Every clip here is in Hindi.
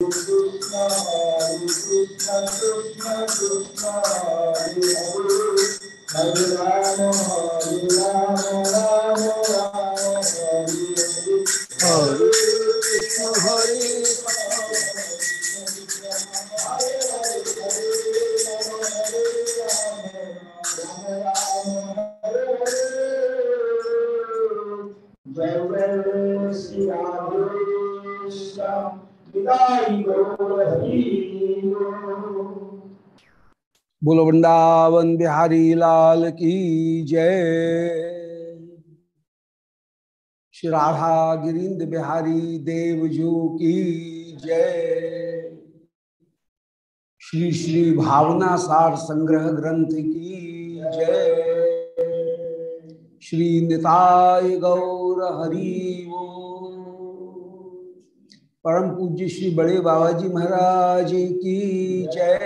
Krishna, Krishna, Krishna, Krishna, Hare Hare, Hare Rama, Hare Rama, Rama बोलो, वृंदावन बिहारी लाल की जय। श्री राधा गिरीन्द्र बिहारी देवजू की जय। श्री श्री भावना सार संग्रह ग्रंथ की जय। श्री निताय गौर हरि वो परम पूज्य श्री बड़े बाबा जी महाराज की जय।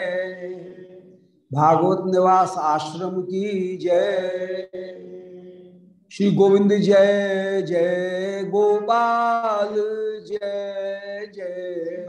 भागवत निवास आश्रम की जय। श्री गोविंद जय जय गोपाल जय जय।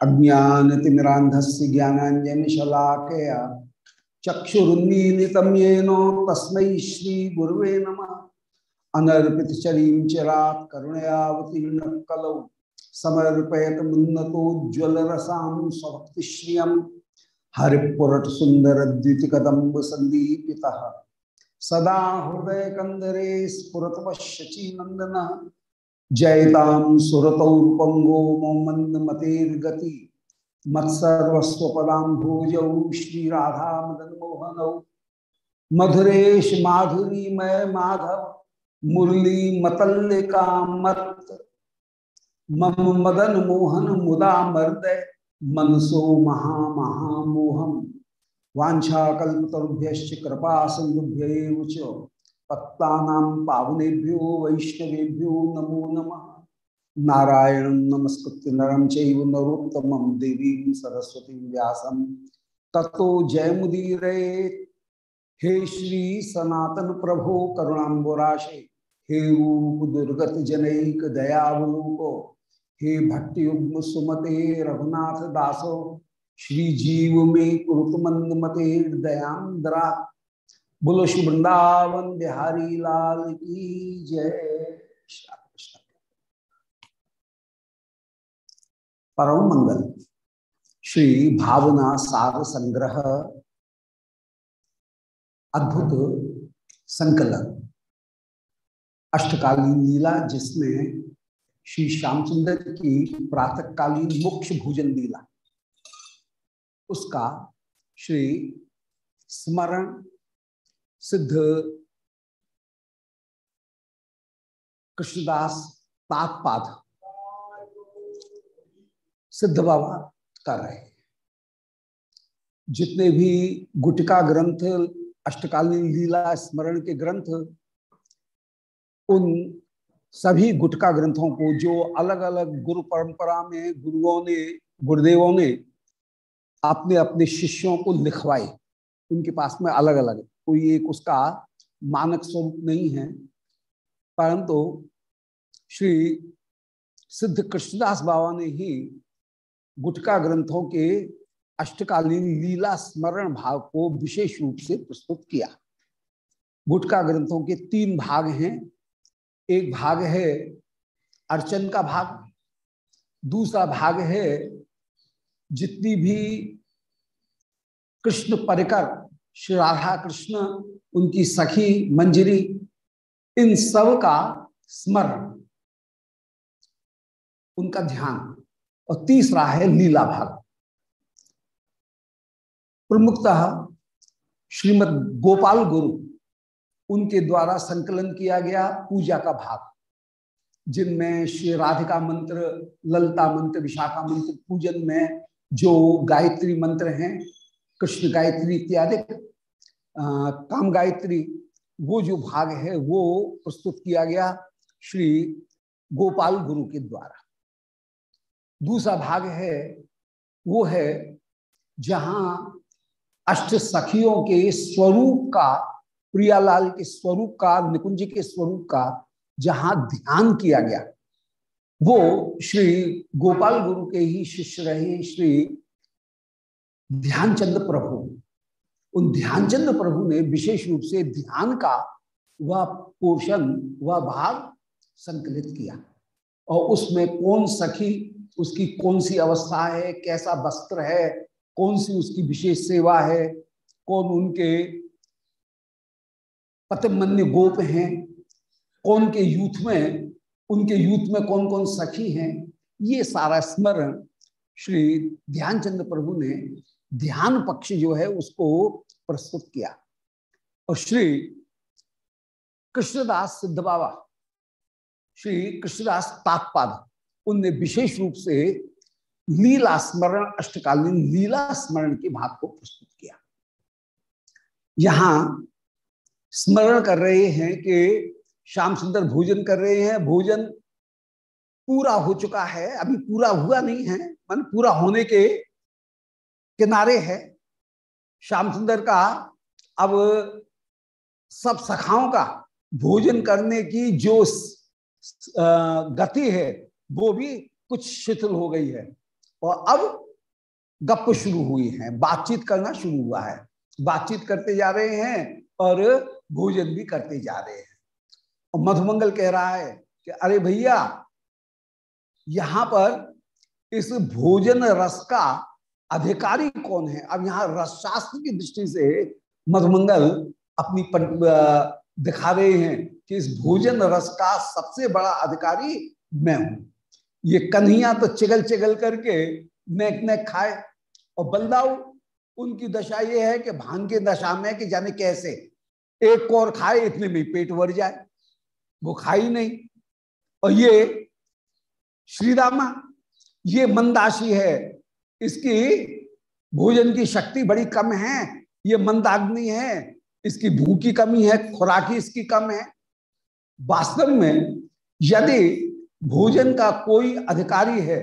अज्ञान तिमिरांधस्य ज्ञानांजन शलाकया चक्षुरुन्मीलितं येन तस्मै श्री गुरुवे नमः। अनर्पित चरीं चिरात् करुणयावतीर्ण कलौ समर्पयत मुन्नतोज्ज्वल रसां स्वभक्तिश्रियम् हरिपुरट सुंदर द्युतिकदम्ब संदीपितः सदा जयताम सुरतौपंगो मोमंद मतेर्गति मत्सर्वस्वपदाम्भोजौ श्री राधा मदन मोहनौ मधुरेश माधुरी मय माधव मुरली मतल्लिका मत मम मदन मोहन मुदा मर्द मनसो महा महामोहम वाछाकुभ्य कृपा सिंधुभ्य पत्ता पावनेभ्यो वैष्णवेभ्यो नमो नम। नारायण नमस्कृत नरम चैव नरोत्तमं देवीं सरस्वती व्यासं। जय जयमुदीरे हे श्री सनातन प्रभो करुणाम्बुराशे, हे रूप दुर्गत जनैक दयावलोको, हे भक्ति सुमते रघुनाथ दासो, श्री जीव में कुरुत मंद मते दयांद्रा बोलो श्री वृंदावन बिहारी लाल की जय। परम मंगल। श्री भावना सार संग्रह। अद्भुत संकलन। अष्टकालीन लीला, जिसमें श्री श्यामचंद्र की प्रातःकालीन मुख्य भोजन लीला। उसका श्री स्मरण सिद्ध कृष्णदास तात्पाद। सिद्ध बाबा कर रहे जितने भी गुटिका ग्रंथ, अष्टकालीन लीला स्मरण के ग्रंथ, उन सभी गुटका ग्रंथों को जो अलग अलग गुरु परंपरा में गुरुओं ने, गुरुदेवों ने अपने अपने शिष्यों को लिखवाए, उनके पास में अलग अलग कोई एक उसका मानक स्वरूप नहीं है। परंतु श्री सिद्ध कृष्णदास बाबा ने ही गुटका ग्रंथों के अष्टकालीन लीला स्मरण भाग को विशेष रूप से प्रस्तुत किया। गुटका ग्रंथों के तीन भाग हैं। एक भाग है अर्चन का भाग, दूसरा भाग है जितनी भी कृष्ण परिकर श्री राधा कृष्ण उनकी सखी मंजरी, इन सब का स्मरण, उनका ध्यान, और तीसरा है लीला भाग। प्रमुखतः श्रीमद गोपाल गुरु, उनके द्वारा संकलन किया गया पूजा का भाग, जिनमें श्री राधिका मंत्र, ललता मंत्र, विशाखा मंत्र पूजन में जो गायत्री मंत्र हैं, कृष्ण गायत्री इत्यादि काम गायत्री, वो जो भाग है, वो प्रस्तुत किया गया श्री गोपाल गुरु के द्वारा। दूसरा भाग है, वो है जहाँ अष्ट सखियों के स्वरूप का, प्रियालाल के स्वरूप का, निकुंज के स्वरूप का जहाँ ध्यान किया गया, वो श्री गोपाल गुरु के ही शिष्य रहे श्री ध्यानचंद प्रभु। उन ध्यानचंद प्रभु ने विशेष रूप से ध्यान का वह पोर्शन वह भाग संकलित किया। और उसमें कौन सखी, उसकी कौन सी अवस्था है, कैसा वस्त्र है, कौन सी उसकी विशेष सेवा है, कौन उनके पतमन्य गोप हैं, कौन के यूथ में, उनके यूथ में कौन कौन सखी हैं, ये सारा स्मरण श्री ध्यानचंद प्रभु ने ध्यान पक्ष जो है उसको प्रस्तुत किया। और श्री कृष्णदास सिद्ध बाबा श्री कृष्णदास तात्पाद, उनने विशेष रूप से लीला स्मरण, अष्टकालीन लीला स्मरण के भाग को प्रस्तुत किया। यहाँ स्मरण कर रहे हैं कि श्याम सुंदर भोजन कर रहे हैं। भोजन पूरा हो चुका है। अभी पूरा हुआ नहीं है। मान पूरा होने के किनारे है। श्याम सुंदर का अब सब सखाओं का भोजन करने की जो गति है, वो भी कुछ शिथिल हो गई है। और अब गप शुरू हुई है, बातचीत करना शुरू हुआ है। बातचीत करते जा रहे हैं और भोजन भी करते जा रहे हैं। और मधुमंगल कह रहा है कि, अरे भैया, यहाँ पर इस भोजन रस का अधिकारी कौन है? अब यहाँ रसशास्त्र की दृष्टि से मधुमंगल अपनी दिखा रहे हैं कि इस भोजन रस का सबसे बड़ा अधिकारी मैं हूँ। ये कन्हैया तो चिगल चिगल करके नेक नेक खाए और बलदाऊ, उनकी दशा ये है कि भाँग की दशा में कि जाने कैसे। एक और खाए, इतने में पेट भर जाए। वो खाई नहीं। और ये श्रीरामा, ये मंदाशी है। इसकी भोजन की शक्ति बड़ी कम है, ये मंदाग्नि है, इसकी भूख की कमी है, खुराकी इसकी कम है। वास्तव में यदि भोजन का कोई अधिकारी है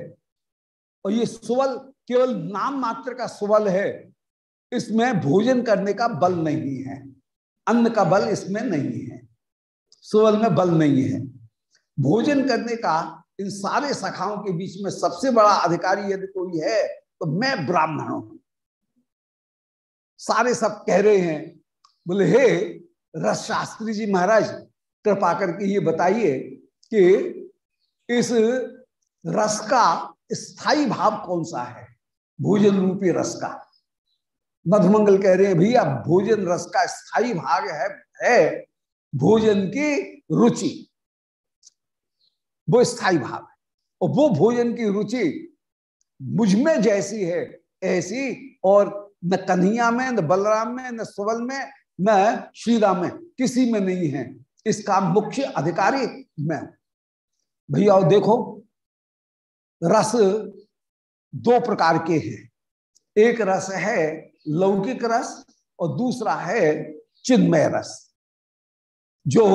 और ये सुबल केवल नाम मात्र का सुबल है, इसमें भोजन करने का बल नहीं है, अन्न का बल इसमें नहीं है सुबल में बल नहीं है। भोजन करने का इन सारे सखाओं के बीच में सबसे बड़ा अधिकारी यदि कोई है तो मैं ब्राह्मण हूँ। सारे सब कह रहे हैं, बोले, हे रस शास्त्री जी महाराज, कृपा करके ये बताइए कि इस रस का स्थायी भाव कौन सा है? भोजन रूपी रस का। मधुमंगल कह रहे हैं, भैया, भोजन रस का स्थायी भाग है है भोजन की रुचि। वो स्थायी भाव है। और वो भोजन की रुचि मुझमें जैसी है, ऐसी, और न कन्हैया में, न बलराम में, न सुबल में, न श्रीराम में, किसी में नहीं है। इसका मुख्य अधिकारी मैं भैया देखो, रस दो प्रकार के हैं। एक रस है लौकिक रस, और दूसरा है चिन्मय रस। जो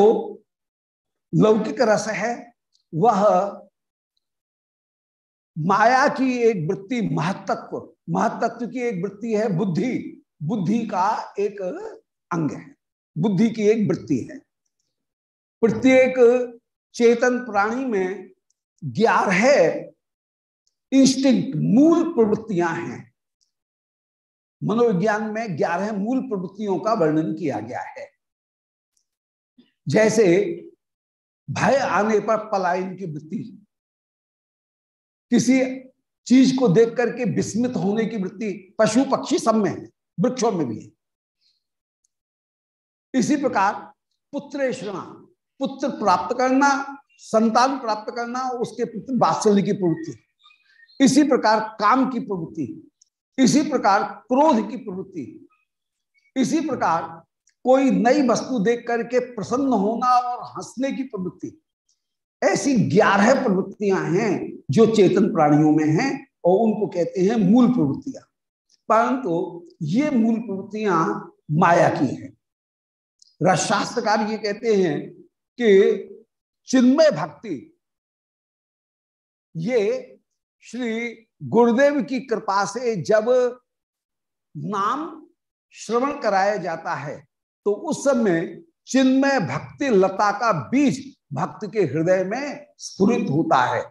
लौकिक रस है, वह माया की एक वृत्ति महत्त्व महत्त्व की एक वृत्ति है, बुद्धि। बुद्धि का एक अंग है। बुद्धि की एक वृत्ति है। प्रत्येक चेतन प्राणी में ग्यारह इंस्टिंक्ट मूल प्रवृत्तियाँ हैं। मनोविज्ञान में ग्यारह मूल प्रवृत्तियों का वर्णन किया गया है। जैसे भय आने पर पलायन की वृत्ति। किसी चीज़ को देख करके विस्मित होने की वृत्ति पशु पक्षी सब में है, वृक्षों में भी है। इसी प्रकार पुत्रेषणा पुत्र प्राप्त करना, संतान प्राप्त करना, उसके प्रति वात्सल्य की प्रवृत्ति। इसी प्रकार काम की प्रवृत्ति, इसी प्रकार क्रोध की प्रवृत्ति, इसी प्रकार कोई नई वस्तु देख करके प्रसन्न होना और हंसने की प्रवृत्ति। ऐसी ग्यारह प्रवृत्तियाँ हैं जो चेतन प्राणियों में हैं और उनको कहते हैं मूल प्रवृत्तियाँ। परंतु तो ये मूल प्रवृत्तियाँ माया की हैं। रसशास्त्रकार ये कहते हैं कि चिन्मय भक्ति, ये श्री गुरुदेव की कृपा से जब नाम श्रवण कराया जाता है तो उस समय चिन्मय भक्ति लता का बीज भक्त के हृदय में स्फुरित होता है।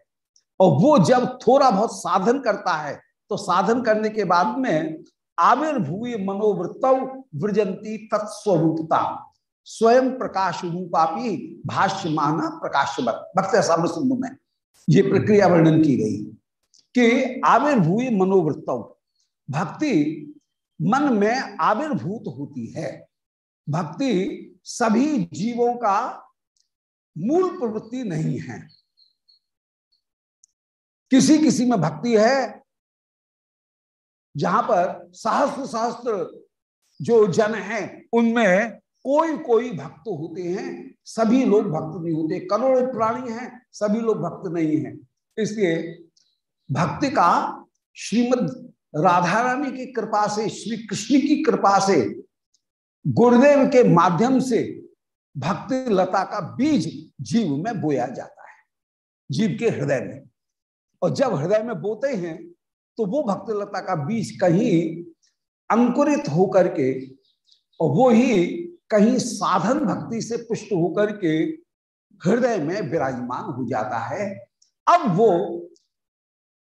और वो जब थोड़ा बहुत साधन करता है तो साधन करने के बाद में आविर्भूय मनोवृत्त वृजंती तत्स्वरूपता। स्वयं प्रकाश रूपापी भाष्य माना प्रकाश भक्त सिंधु में ये प्रक्रिया वर्णन की गई कि आविर्भूय मनोवृत्त। भक्ति मन में आविर्भूत होती है। भक्ति सभी जीवों का मूल प्रवृत्ति नहीं है। किसी किसी में भक्ति है, जहाँ पर सहस्त्र सहस्त्र जो जन हैं, उनमें कोई कोई भक्त होते हैं। सभी लोग भक्त नहीं होते। करोड़ों प्राणी हैं, सभी लोग भक्त नहीं हैं। इसलिए भक्ति का श्रीमद राधा रानी की कृपा से, श्री कृष्ण की कृपा से, गुरुदेव के माध्यम से भक्ति लता का बीज जीव में बोया जाता है, जीव के हृदय में। और जब हृदय में बोते हैं तो वो भक्ति लता का बीज कहीं अंकुरित होकर के और वो ही कहीं साधन भक्ति से पुष्ट होकर के हृदय में विराजमान हो जाता है। अब वो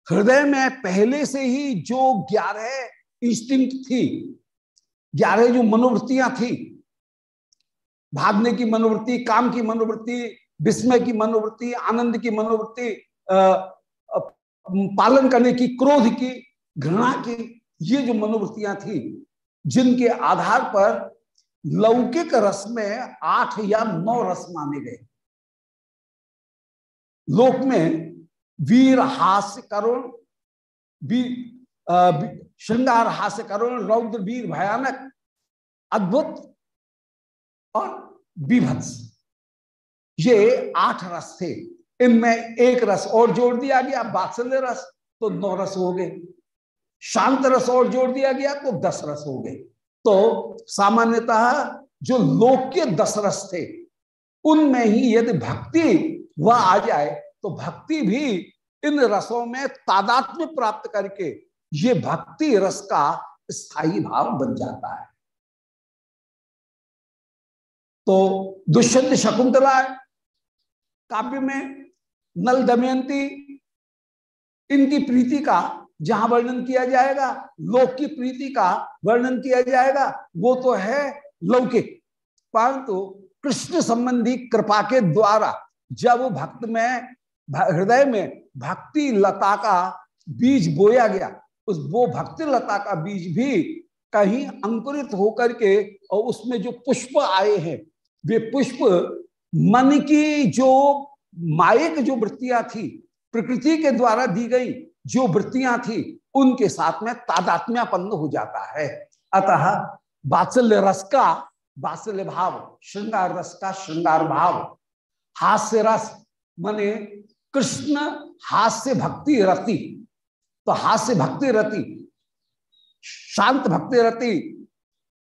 हृदय में पहले से ही जो ग्यारह इंस्टिंक्ट थी, ग्यारह जो मनोवृत्तियाँ थी, भागने की मनोवृत्ति, काम की मनोवृत्ति, विस्मय की मनोवृत्ति, आनंद की मनोवृत्ति पालन करने की, क्रोध की, घृणा की, ये जो मनोवृत्तियाँ थी, जिनके आधार पर लौकिक रस में आठ या नौ रस माने गए। लोक में वीर हास्य करुण श्रृंगार हास्य करुण, रौद्र वीर भयानक, अद्भुत और विभत्स ये आठ रस थे। इनमें एक रस और जोड़ दिया गया, बात्सल्य रस तो नौ रस हो गए। शांत रस और जोड़ दिया गया तो दस रस हो गए। तो सामान्यतः जो लोक के दस रस थे, उनमें ही यदि भक्ति वह आ जाए तो भक्ति भी इन रसों में तादात्म्य प्राप्त करके ये भक्ति रस का स्थायी भाव बन जाता है। तो दुष्यंत शकुंतला काव्य में नल दमयंती, इनकी प्रीति का जहाँ वर्णन किया जाएगा, लोक की प्रीति का वर्णन किया जाएगा, वो तो है लौकिक। परंतु कृष्ण संबंधी कृपा के द्वारा जब भक्त में हृदय में भक्ति लता का बीज बोया गया, उस वो भक्ति लता का बीज भी कहीं अंकुरित होकर के और उसमें जो पुष्प आए हैं, वे पुष्प मन की जो मायिक जो वृत्तियाँ थी, प्रकृति के द्वारा दी गई जो वृत्तियाँ थी, उनके साथ में तादात्म्यापन्न हो जाता है। अतः बात्सल्य रस का बात्सल्य भाव, श्रृंगार रस का श्रृंगार भाव, हास्य रस माने कृष्ण हास्य भक्ति रति। तो हास्य भक्ति रति, शांत भक्ति रति,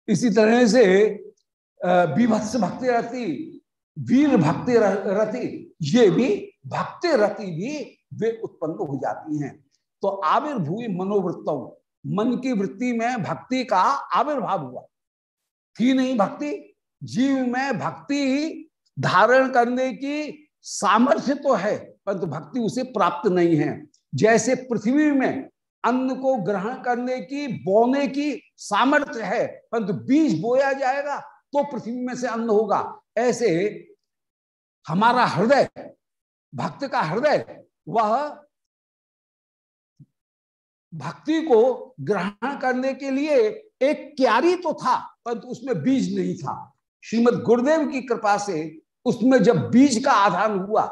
इसी तरह से विभत्स भक्ति रति, वीर भक्ति रति। ये भी भक्ति रति भी वे उत्पन्न हो जाती हैं। तो आविर्भूय मनोवृत्त, मन की वृत्ति में भक्ति का आविर्भाव हुआ। थी नहीं भक्ति, जीव में भक्ति धारण करने की सामर्थ्य तो है, परंतु तो भक्ति उसे प्राप्त नहीं है। जैसे पृथ्वी में अन्न को ग्रहण करने की, बोने की सामर्थ्य है, परंतु बीज बोया जाएगा तो पृथ्वी में से अन्न होगा। ऐसे हमारा हृदय, भक्त का हृदय, वह भक्ति को ग्रहण करने के लिए एक क्यारी तो था, परंतु उसमें बीज नहीं था। श्रीमद गुरुदेव की कृपा से उसमें जब बीज का आधान हुआ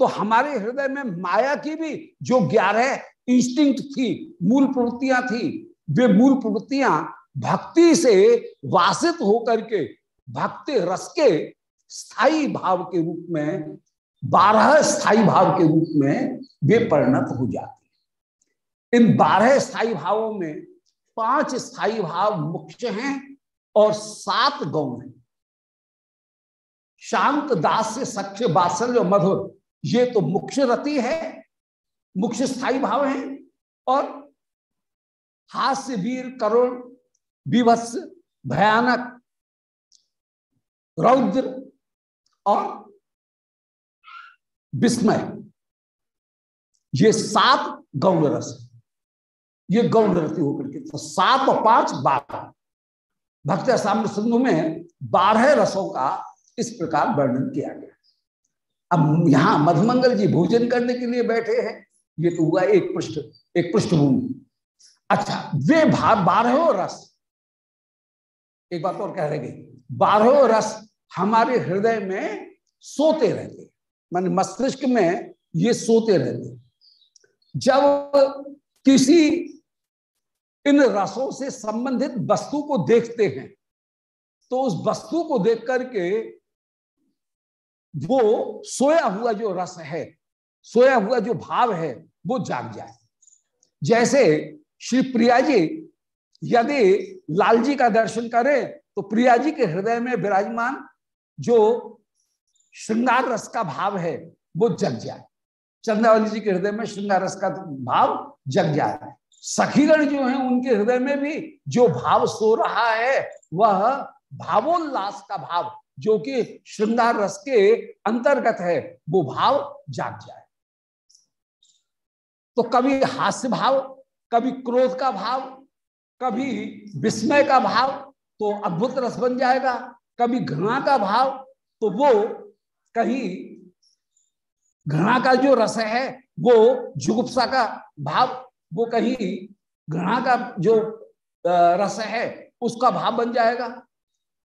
तो हमारे हृदय में माया की भी जो ग्यारह इंस्टिंक्ट थी, मूल प्रवृत्तियाँ थी, वे मूल प्रवृत्तियाँ भक्ति से वासित होकर के, भक्ति रस के स्थायी भाव के रूप में, बारह स्थायी भाव के रूप में वे परिणत हो जाते हैं। इन बारह स्थायी भावों में पाँच स्थायी भाव मुख्य हैं और सात गौण हैं। शांत दास से सख्य, बात्सल्य मधुर, ये तो मुख्य रति है, मुख्य स्थायी भाव है और हास्य, वीर, करुण विभत्स भयानक, रौद्र और विस्मय। ये सात गौण रस। ये गौण रति होकर के तो सात और पाँच बारह। भक्त साम्र सिंधु में बारह रसों का इस प्रकार वर्णन किया गया। अब यहाँ मधुमंगल जी भोजन करने के लिए बैठे हैं। ये तो हुआ एक पृष्ठ, एक पृष्ठभूमि। अच्छा वे भार बारह रस। एक बात और कह रहे बारह रस हमारे हृदय में सोते रहते मान मस्तिष्क में ये सोते रहते जब किसी इन रसों से संबंधित वस्तु को देखते हैं तो उस वस्तु को देख करके वो सोया हुआ जो रस है, सोया हुआ जो भाव है, वो जाग जाए। जैसे श्री प्रिया जी यदि लाल जी का दर्शन करें तो प्रिया जी के हृदय में विराजमान जो श्रृंगार रस का भाव है, वो जग जाए। चंद्रावली जी के हृदय में श्रृंगार रस का भाव जग जाए। सखीगण जो है, उनके हृदय में भी जो भाव सो रहा है, वह भावोल्लास का भाव, जो कि श्रृंगार रस के अंतर्गत है, वो भाव जाग जाए। तो कभी हास्य भाव, कभी क्रोध का भाव, कभी विस्मय का भाव तो अद्भुत रस बन जाएगा। कभी घृणा का भाव तो वो कहीं घृणा का जो रस है, वो जुगुप्सा का भाव, वो कहीं घृणा का जो रस है, उसका भाव बन जाएगा।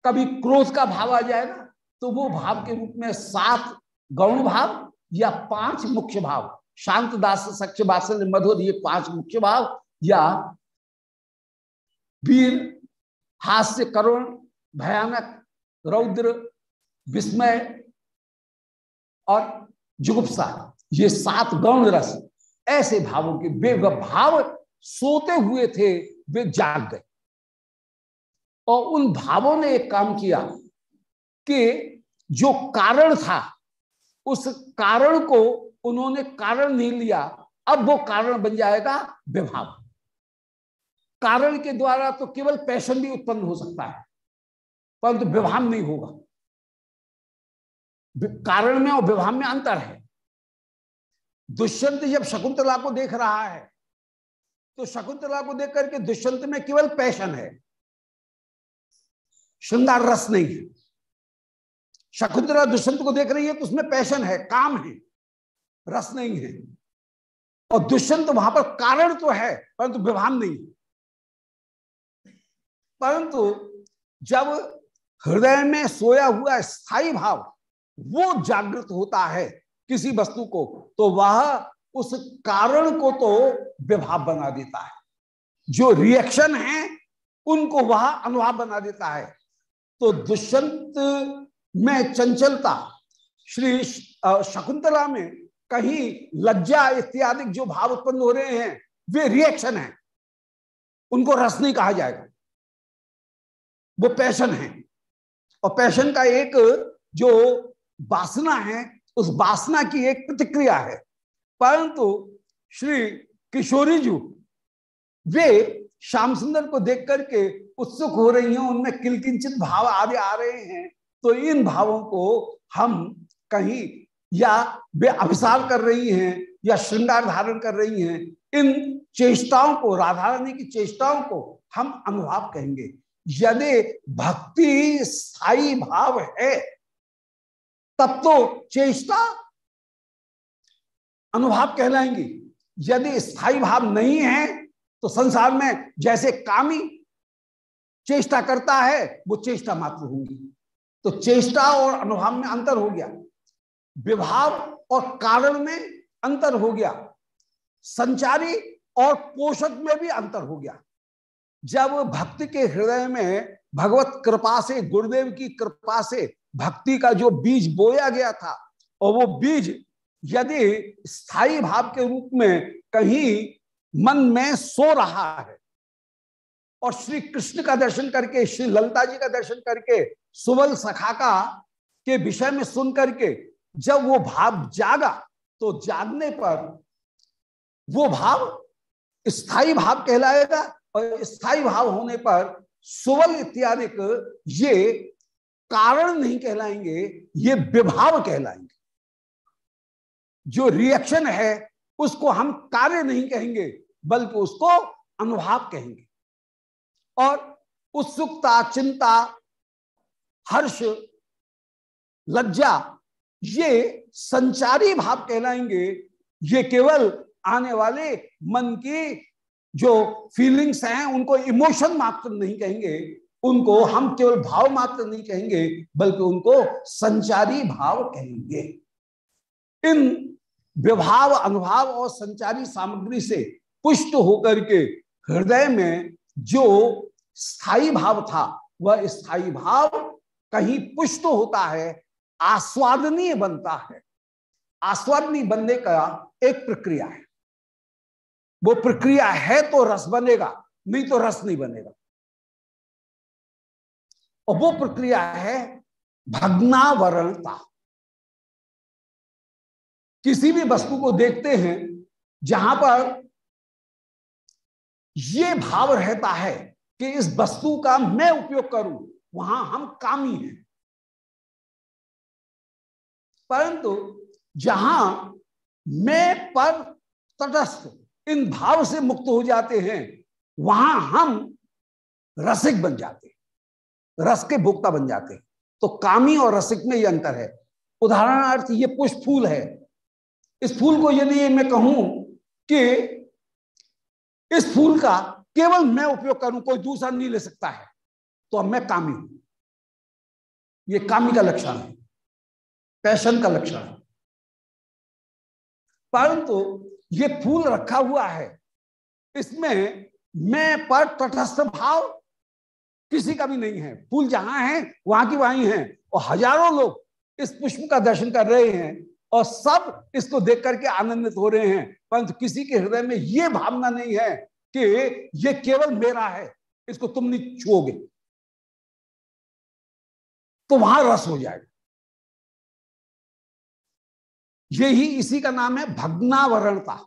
कभी क्रोध का भाव आ जाएगा तो वो भाव के रूप में सात गौण भाव या पाँच मुख्य भाव। शांत दास सख्य बासल मधुर, ये पाँच मुख्य भाव या वीर, हास्य, करुण, भयानक रौद्र, विस्मय और जुगुप्सा, ये सात गौण रस, ऐसे भावों के वे भाव सोते हुए थे, वे जाग गए। और उन भावों ने एक काम किया कि जो कारण था, उस कारण को उन्होंने कारण नहीं लिया, अब वो कारण बन जाएगा विभाव कारण के द्वारा तो केवल पैशन भी उत्पन्न हो सकता है। परंतु विवाह नहीं होगा। कारण में और विवाह में अंतर है। दुष्यंत जब शकुंतला को देख रहा है तो शकुंतला को देख करके दुष्यंत में केवल पैशन है। श्रृंगार रस नहीं है। शकुंतला दुष्यंत को देख रही है तो उसमें पैशन है, काम है, रस नहीं है। और दुष्यंत वहाँ पर कारण तो है, परंतु विवाह नहीं परंतु जब हृदय में सोया हुआ स्थायी भाव, वो जागृत होता है किसी वस्तु को तो वह उस कारण को तो विभाव बना देता है। जो रिएक्शन है, उनको वह अनुभाव बना देता है। तो दुष्यंत में चंचलता, श्री शकुंतला में कहीं लज्जा इत्यादि जो भाव उत्पन्न हो रहे हैं, वे रिएक्शन है। उनको रस नहीं कहा जाएगा। वो पैशन है। और पैशन का एक जो वासना है, उस वासना की एक प्रतिक्रिया है। परंतु श्री किशोरी जी, वे श्याम सुंदर को देख करके उत्सुक हो रही हैं, उनमें किलकिंचित भाव आदि आ रहे हैं तो इन भावों को हम कहीं या वे अभिसार कर रही हैं, या श्रृंगार धारण कर रही हैं, इन चेष्टाओं को राधा रानी की चेष्टाओं को हम अनुभाव कहेंगे। यदि भक्ति स्थायी भाव है, तब तो चेष्टा अनुभाव कहलाएँगी। यदि स्थायी भाव नहीं है तो संसार में जैसे कामी चेष्टा करता है, वो चेष्टा मात्र होंगी। तो चेष्टा और अनुभाव में अंतर हो गया। विभाव और कारण में अंतर हो गया। संचारी और पोषक में भी अंतर हो गया। जब भक्ति के हृदय में भगवत कृपा से, गुरुदेव की कृपा से भक्ति का जो बीज बोया गया था, और वो बीज यदि स्थायी भाव के रूप में कहीं मन में सो रहा है, और श्री कृष्ण का दर्शन करके, श्री ललता जी का दर्शन करके, सुबल सखा का, के विषय में सुन करके जब वो भाव जागा तो जागने पर वो भाव स्थायी भाव कहलाएगा और स्थायी भाव होने पर सुवल इत्यादि ये कारण नहीं कहलाएँगे, ये विभाव कहलाएँगे। जो रिएक्शन है, उसको हम कार्य नहीं कहेंगे, बल्कि उसको अनुभाव कहेंगे। और उत्सुकता, चिंता, हर्ष, लज्जा, ये संचारी भाव कहलाएँगे। ये केवल आने वाले मन की जो फीलिंग्स हैं, उनको इमोशन मात्र नहीं कहेंगे, उनको हम केवल भाव मात्र नहीं कहेंगे, बल्कि उनको संचारी भाव कहेंगे। इन विभाव अनुभाव और संचारी सामग्री से पुष्ट होकर के हृदय में जो स्थायी भाव था, वह स्थायी भाव कहीं पुष्ट होता है, आस्वादनीय बनता है। आस्वादनीय बनने का एक प्रक्रिया है। वो प्रक्रिया है तो रस बनेगा, नहीं तो रस नहीं बनेगा। और वो प्रक्रिया है भग्नावरणता किसी भी वस्तु को देखते हैं, जहाँ पर ये भाव रहता है कि इस वस्तु का मैं उपयोग करूँ, वहाँ हम कामी हैं। परंतु जहाँ मैं पर तटस्थ इन भाव से मुक्त हो जाते हैं, वहाँ हम रसिक बन जाते हैं, रस के भोक्ता बन जाते हैं। तो कामी और रसिक में ये अंतर है। उदाहरणार्थ, ये पुष्प फूल है। इस फूल को यदि मैं कहूँ कि इस फूल का केवल मैं उपयोग करूँ, कोई दूसरा नहीं ले सकता है तो अब मैं कामी हूँ। ये कामी का लक्षण है, पैशन का लक्षण है। परंतु ये फूल रखा हुआ है। इसमें मैं पर तटस्थ भाव किसी का भी नहीं है। फूल जहाँ है, वहाँ की वहीं है। और हज़ारों लोग इस पुष्प का दर्शन कर रहे हैं और सब इसको देख करके आनंदित हो रहे हैं। परंतु किसी के हृदय में ये भावना नहीं है कि ये केवल मेरा है, इसको तुम नहीं छुओगे। तो वहाँ रस हो जाएगा। यही इसी का नाम है भग्नावरणता।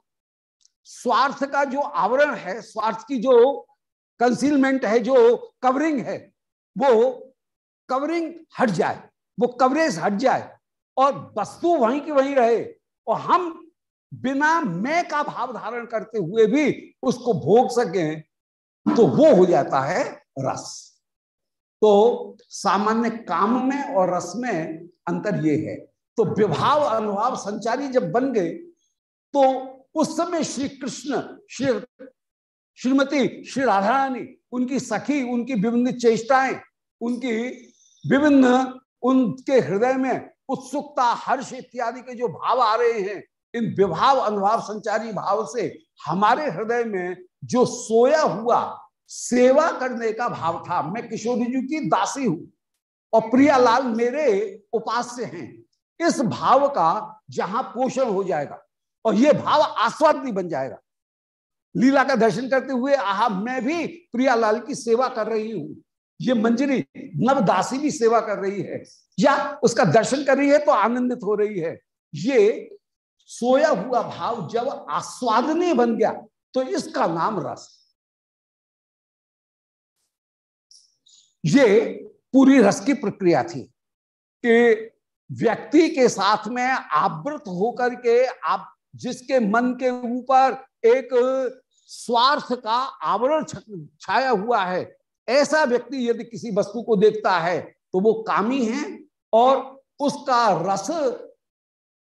स्वार्थ का जो आवरण है, स्वार्थ की जो कंसीलमेंट है, जो कवरिंग है, वो कवरिंग हट जाए, वो कवरेज हट जाए और वस्तु वहीं की वहीं रहे और हम बिना मैं का भाव धारण करते हुए भी उसको भोग सके तो वो हो जाता है रस। तो सामान्य काम में और रस में अंतर ये है। तो विभाव अनुभाव संचारी जब बन गए तो उस समय श्री कृष्ण, श्री श्रीमती श्री राधा रानी उनकी सखी, उनकी विभिन्न चेष्टाएँ, उनकी विभिन्न, उनके हृदय में उत्सुकता, हर्ष इत्यादि के जो भाव आ रहे हैं, इन विभाव अनुभाव संचारी भाव से हमारे हृदय में जो सोया हुआ सेवा करने का भाव था। मैं किशोरी जी की दासी हूँ और प्रियालाल मेरे उपास्य हैं। इस भाव का जहाँ पोषण हो जाएगा और ये भाव आस्वादी बन जाएगा। लीला का दर्शन करते हुए आहा, मैं भी प्रियालाल की सेवा कर रही हूँ। ये मंजरी नवदासी भी सेवा कर रही है। या उसका दर्शन कर रही है तो आनंदित हो रही है। ये सोया हुआ भाव जब आस्वादनीय बन गया तो इसका नाम रस। ये पूरी रस की प्रक्रिया थी कि व्यक्ति के साथ में आवृत होकर के आप जिसके मन के ऊपर एक स्वार्थ का आवरण छाया हुआ है, ऐसा व्यक्ति यदि किसी वस्तु को देखता है तो वो कामी है और उसका रस,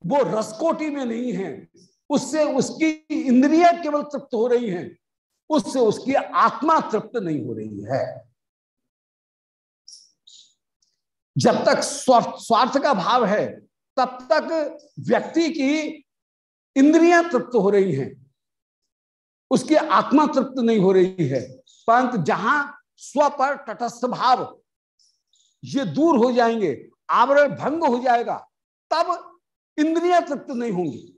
वो रसकोटी में नहीं है। उससे उसकी इंद्रिया केवल तृप्त हो रही हैं, उससे उसकी आत्मा तृप्त नहीं हो रही है। जब तक स्वार्थ का भाव है, तब तक व्यक्ति की इंद्रियाँ तृप्त हो रही हैं। उसकी आत्मा तृप्त नहीं हो रही है। परंतु जहाँ स्व पर तटस्थ भाव, ये दूर हो जाएँगे, आवरण भंग हो जाएगा, तब इंद्रियाँ तृप्त नहीं होंगी।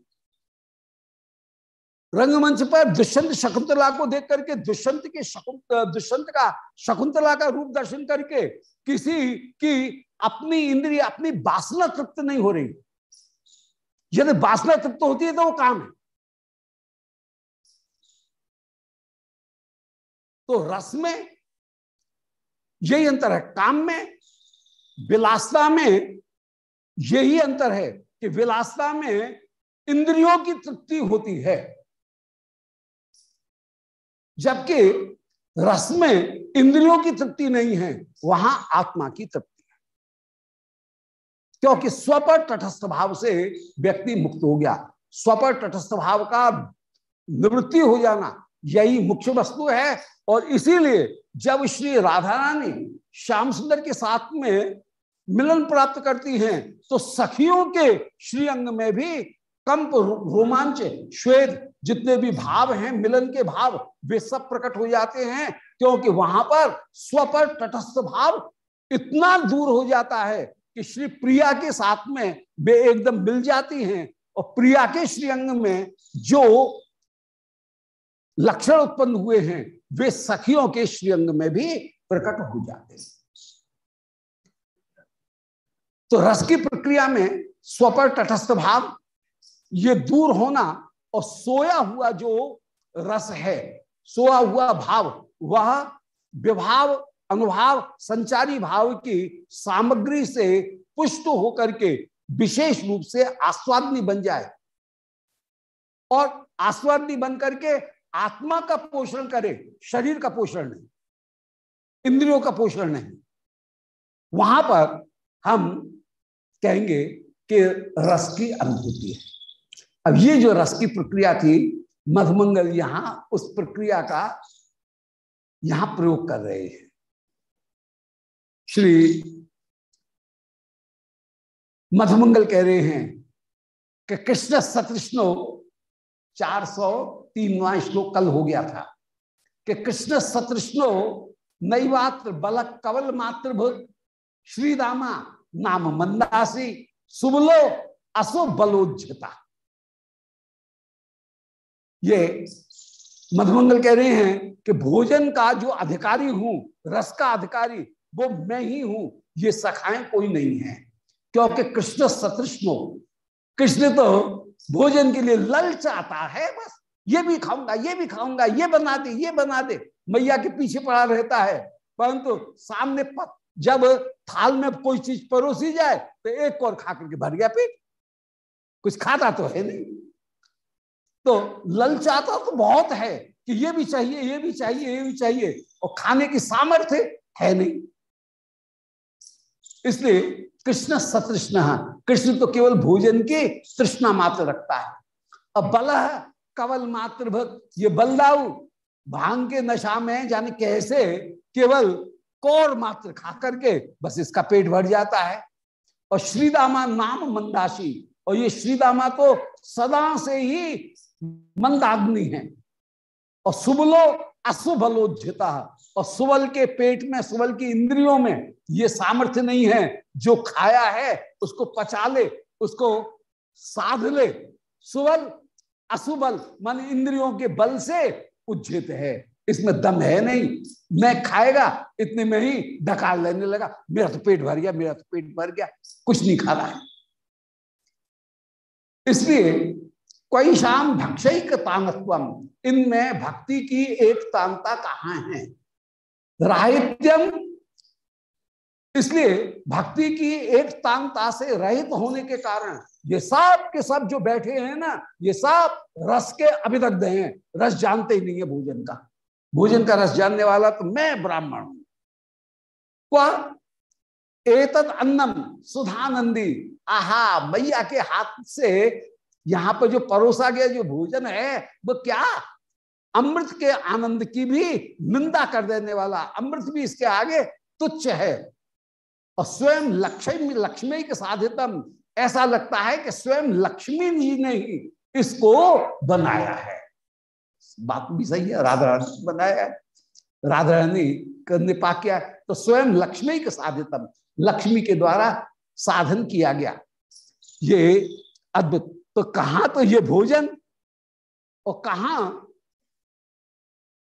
रंगमंच पर दुष्यंत शकुंतला को देख करके, दुष्यंत के शकुंत, दुष्यंत का शकुंतला का रूप दर्शन करके, किसी की अपनी इंद्रिय, अपनी वासना तृप्त नहीं हो रही। यदि वासना तृप्त होती है तो वो काम है। तो रस में यही अंतर है। काम में, विलासता में यही अंतर है कि विलासता में इंद्रियों की तृप्ति होती है। जबकि रस में इंद्रियों की तृप्ति नहीं है, वहाँ आत्मा की तृप्ति क्योंकि स्वपर तटस्थ भाव से व्यक्ति मुक्त हो गया। स्वपर तटस्थ भाव का निवृत्ति हो जाना यही मुख्य वस्तु है। और इसीलिए जब श्री राधा रानी श्याम सुंदर के साथ में मिलन प्राप्त करती हैं तो सखियों के श्री अंग में भी कंप, रोमांच, श्वेत जितने भी भाव हैं, मिलन के भाव, वे सब प्रकट हो जाते हैं, क्योंकि वहाँ पर स्वपर तटस्थ भाव इतना दूर हो जाता है कि श्री प्रिया के साथ में वे एकदम मिल जाती हैं और प्रिया के श्रीअंग में जो लक्षण उत्पन्न हुए हैं, वे सखियों के श्रीअंग में भी प्रकट हो जाते हैं। तो रस की प्रक्रिया में स्वपर तटस्थ भाव, ये दूर होना और सोया हुआ जो रस है, सोया हुआ भाव, वह विभाव अनुभाव संचारी भाव की सामग्री से पुष्ट होकर के विशेष रूप से आस्वादनी बन जाए। और आस्वादनी बन करके आत्मा का पोषण करे, शरीर का पोषण नहीं, इंद्रियों का पोषण नहीं। वहाँ पर हम कहेंगे कि रस की अनुभूति है। अब ये जो रस की प्रक्रिया थी, मधुमंगल यहाँ उस प्रक्रिया का यहाँ प्रयोग कर रहे हैं। श्री मधुमंगल कह रहे हैं कि कृष्ण सतृष्णो चार सौ तीनवा श्लोक कल हो गया था कि कृष्ण सतृष्णो नई मात्र बल कवल मात्र श्री रामा नाम मंदासी, सुबलो असो बलोज्यता ये मधुमंगल कह रहे हैं कि भोजन का जो अधिकारी हूँ, रस का अधिकारी वो मैं ही हूँ ये सखाएँ कोई नहीं है। क्योंकि कृष्ण सतृष्णो कृष्ण तो भोजन के लिए ललचाता है बस। ये भी खाऊँगा ये भी खाऊँगा ये बना दे ये बना दे। मैया के पीछे पड़ा रहता है परंतु सामने पत, जब थाल में कोई चीज़ परोसी जाए तो एक और खा करके भर गया पेट। कुछ खाता तो है नहीं। तो ललचाता तो बहुत है कि ये भी चाहिए ये भी चाहिए ये भी चाहिए और खाने की सामर्थ्य है नहीं। इसलिए कृष्ण सतृष्ण कृष्ण तो केवल भोजन की तृष्णा मात्र रखता है। अब बल कवल मात्र भक्त ये बलदाऊ, भाँग के नशा में जाने कैसे केवल कौर मात्र खा करके बस इसका पेट भर जाता है। और श्रीदामा नाम मंदाशी, और ये श्रीदामा तो सदा से ही मंदाग्नि है। और सुबलो अशुभलोज्यता और सुबल के पेट में सुबल की इंद्रियों में ये सामर्थ्य नहीं है। जो खाया है, उसको पचा ले, उसको साध ले। सुबल असुबल, मन इंद्रियों के बल से उज्जित है। इसमें दम है नहीं। मैं खाएगा, इतने में ही डकार लेने लगा। मेरा तो पेट भर गया, मेरा तो पेट भर गया। कुछ नहीं खा रहा है। इसलिए कोई शाम भक्षिक तानत्व इनमें भक्ति की एक तानता कहाँ है? राहित्यम इसलिए भक्ति की एक तांगता से रहित होने के कारण ये सब के सब जो बैठे हैं ना, ये सब रस के अभिदग्ध हैं। रस जानते ही नहीं है भोजन का। भोजन का रस जानने वाला तो मैं ब्राह्मण हूँ। क्या एतद अन्नम सुधानंदी। आहा, मैया के हाथ से यहाँ पर जो परोसा गया जो भोजन है, वो क्या? अमृत के आनंद की भी निंदा कर देने वाला। अमृत भी इसके आगे तुच्छ है। और स्वयं लक्ष्मी लक्ष्मी के साधितम। ऐसा लगता है कि स्वयं लक्ष्मी जी ने ही इसको बनाया है। बात भी सही है, राधा रानी बनाया है। राधा रानी ने पा किया तो स्वयं लक्ष्मी के साधितम, लक्ष्मी के द्वारा साधन किया गया। ये अद्भुत तो कहा तो ये भोजन? और कहा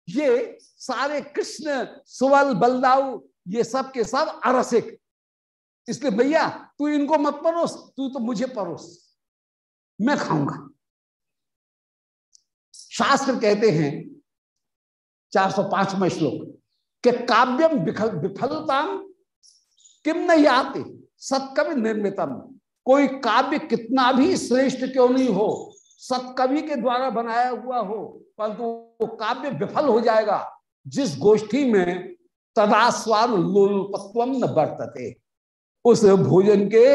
ये सारे कृष्ण, सुवल, बलदाऊ, ये सब के सब अरसिक। इसलिए भैया, तू इनको मत परोस, तू तो मुझे परोस। मैं खाऊँगा। शास्त्र कहते हैं 405 में श्लोक, के काव्यम विफल विफलता किम नहीं आते सत्कवि निर्मितम कोई काव्य कितना भी श्रेष्ठ क्यों नहीं हो, सत्कवि के द्वारा बनाया हुआ हो, परंतु वो काव्य विफल हो जाएगा, जिस गोष्ठी में तदास्वाद लोलपत्व न बरतते उस भोजन के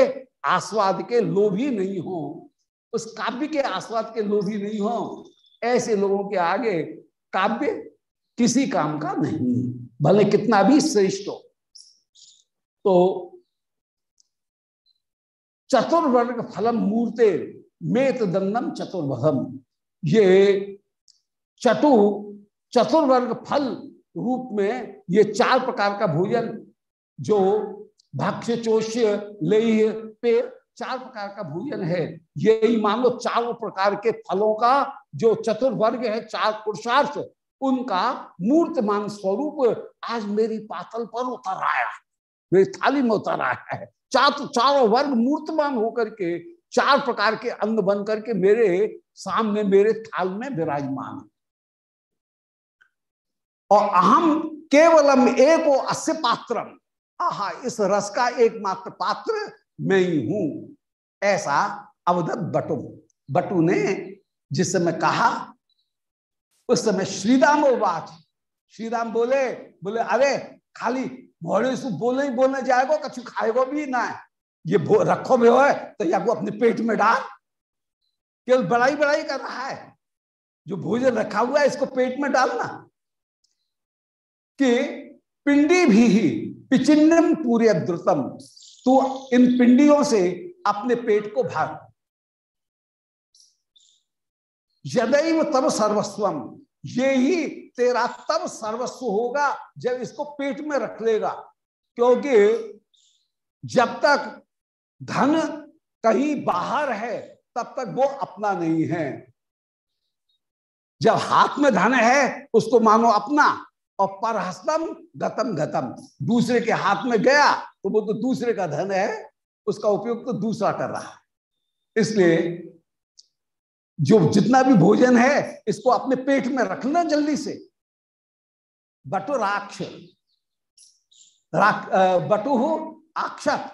आस्वाद के लोभी नहीं हो, उस काव्य के आस्वाद के लोभी नहीं हो, ऐसे लोगों के आगे काव्य किसी काम का नहीं, भले कितना भी श्रेष्ठ हो। तो चतुर्वर्ग फलम मूर्ते मेत दंडम चतुर्भम ये चतु चतुर्वर्ग फल रूप में ये चार प्रकार का भोजन, जो भक्ष्य चोष्य लेह पे चार प्रकार का भोजन है। यही मान लो चारों प्रकार के फलों का जो चतुर्वर्ग है, चार पुरुषार्थ, उनका मूर्तमान स्वरूप आज मेरी पातल पर उतर आया मेरी थाली में उतर आया है। चार चारों वर्ग मूर्तमान होकर के, चार प्रकार के अंग बन करके मेरे सामने, मेरे थाल में विराजमान और अहम केवलम एक अस्य पात्रम। आहा, इस रस का एकमात्र पात्र मैं ही हूँ। ऐसा अवधत बटु। बटू ने जिस समय कहा, उस समय श्रीराम बात। श्रीराम बोले बोले, अरे, खाली भोड़े से बोले ही बोलने जाएगा, कछु खाएगो भी ना। है ये रखो भी हो तो या को अपने पेट में डाल। केवल बड़ाई बड़ाई कर रहा है। जो भोजन रखा हुआ है, इसको पेट में डालना। कि पिंडी भी ही पिचिन्नम पूरे द्रुतम तू इन पिंडियों से अपने पेट को भर यदैव तब सर्वस्वम। ये ही तेरा तब सर्वस्व होगा जब इसको पेट में रख लेगा। क्योंकि जब तक धन कहीं बाहर है, तब तक वो अपना नहीं है। जब हाथ में धन है, उसको मानो अपना, और परहस्तम गतम गतम। दूसरे के हाथ में गया तो वो तो दूसरे का धन है, उसका उपयोग तो दूसरा कर रहा है। इसलिए जो जितना भी भोजन है इसको अपने पेट में रखना जल्दी से। बटु राक्ष। राक, बटु आक्षत।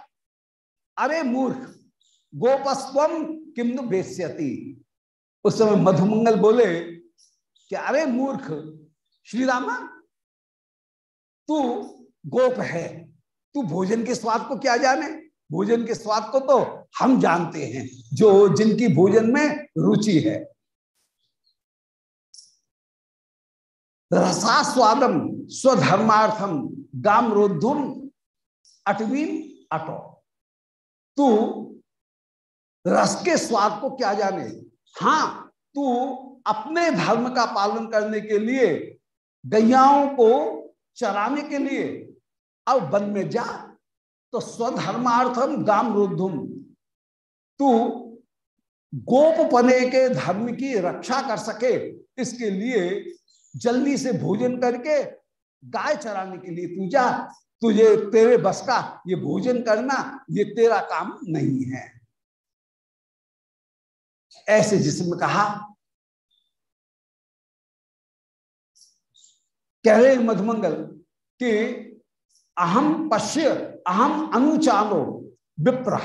अरे मूर्ख गोपस्वम किम बेस्यति उस समय मधुमंगल बोले कि अरे मूर्ख श्री रामा तू गोप है तू भोजन के स्वाद को क्या जाने? भोजन के स्वाद को तो हम जानते हैं, जो जिनकी भोजन में रुचि है। रसास्वादम स्वधर्मार्थम गाम रोधुम अटवीन अटो। तू रस के स्वाद को क्या जाने? हाँ तू अपने धर्म का पालन करने के लिए गैयाओं को चराने के लिए, अब वन में जा। तो स्वधर्मार्थम गाम रोधुम तू गोप पने के धर्म की रक्षा कर सके, इसके लिए जल्दी से भोजन करके गाय चराने के लिए तू जा। तुझे तेरे बस का ये भोजन करना, ये तेरा काम नहीं है। ऐसे जिसमें कहा, कह रहे मधुमंगल, कि अहम पश्य अहम अनुचालो विप्र।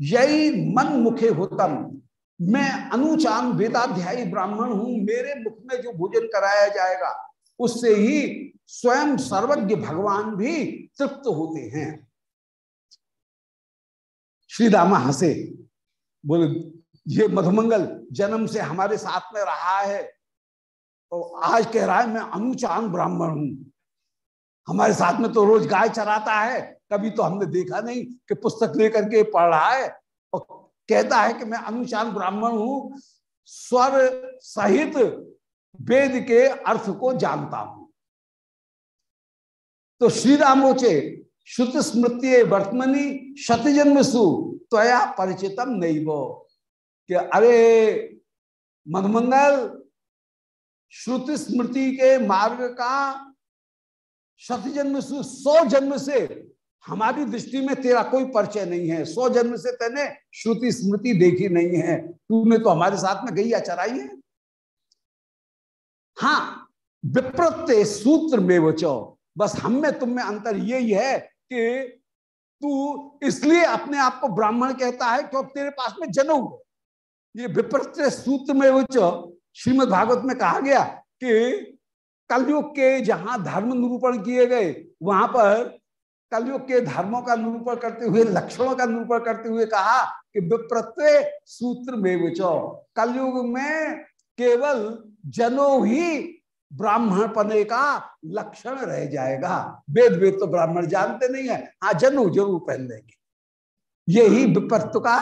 यही मन मुखे होतम। मैं अनुचान वेदाध्यायी ब्राह्मण हूँ। मेरे मुख में जो भोजन कराया जाएगा, उससे ही स्वयं सर्वज्ञ भगवान भी तृप्त होते हैं। श्री रामा हंसे। बोले, ये मधुमंगल जन्म से हमारे साथ में रहा है। तो आज कह रहा है, मैं अनुचान ब्राह्मण हूँ। हमारे साथ में तो रोज गाय चराता है, कभी तो हमने देखा नहीं कि पुस्तक लेकर के पढ़ रहा है। और कहता है कि मैं अनुचान ब्राह्मण हूँ, स्वर सहित वेद के अर्थ को जानता हूँ। तो श्री रामोचे श्रुत स्मृति वर्तमनी शतजन्म सु त्वया परिचितम नहीं वो कि अरे मधुमंगल श्रुति स्मृति के मार्ग का शत जन्म से, सौ जन्म से हमारी दृष्टि में तेरा कोई परिचय नहीं है। सौ जन्म से तेने श्रुति, स्मृति देखी नहीं है। तूने तो हमारे साथ में गैया चराई है। हाँ विप्रत्य सूत्र में वचो। बस हम में तुम में अंतर यही है कि तू इसलिए अपने आप को ब्राह्मण कहता है क्योंकि तेरे पास में जनऊ ये विप्रत्य सूत्र में वचो। श्रीमद भागवत में कहा गया कि कलयुग के जहाँ धर्म निरूपण किए गए, वहाँ पर कलयुग के धर्मों का निरूपण करते हुए, लक्षणों का निरूपण करते हुए कहा कि विप्रत्य सूत्र में विचो। कलयुग में केवल जनो ही ब्राह्मण पने का लक्षण रह जाएगा। वेद वेद तो ब्राह्मण जानते नहीं है। हाँ जनु ज़रूर पहन लेंगे। यही विपत्त का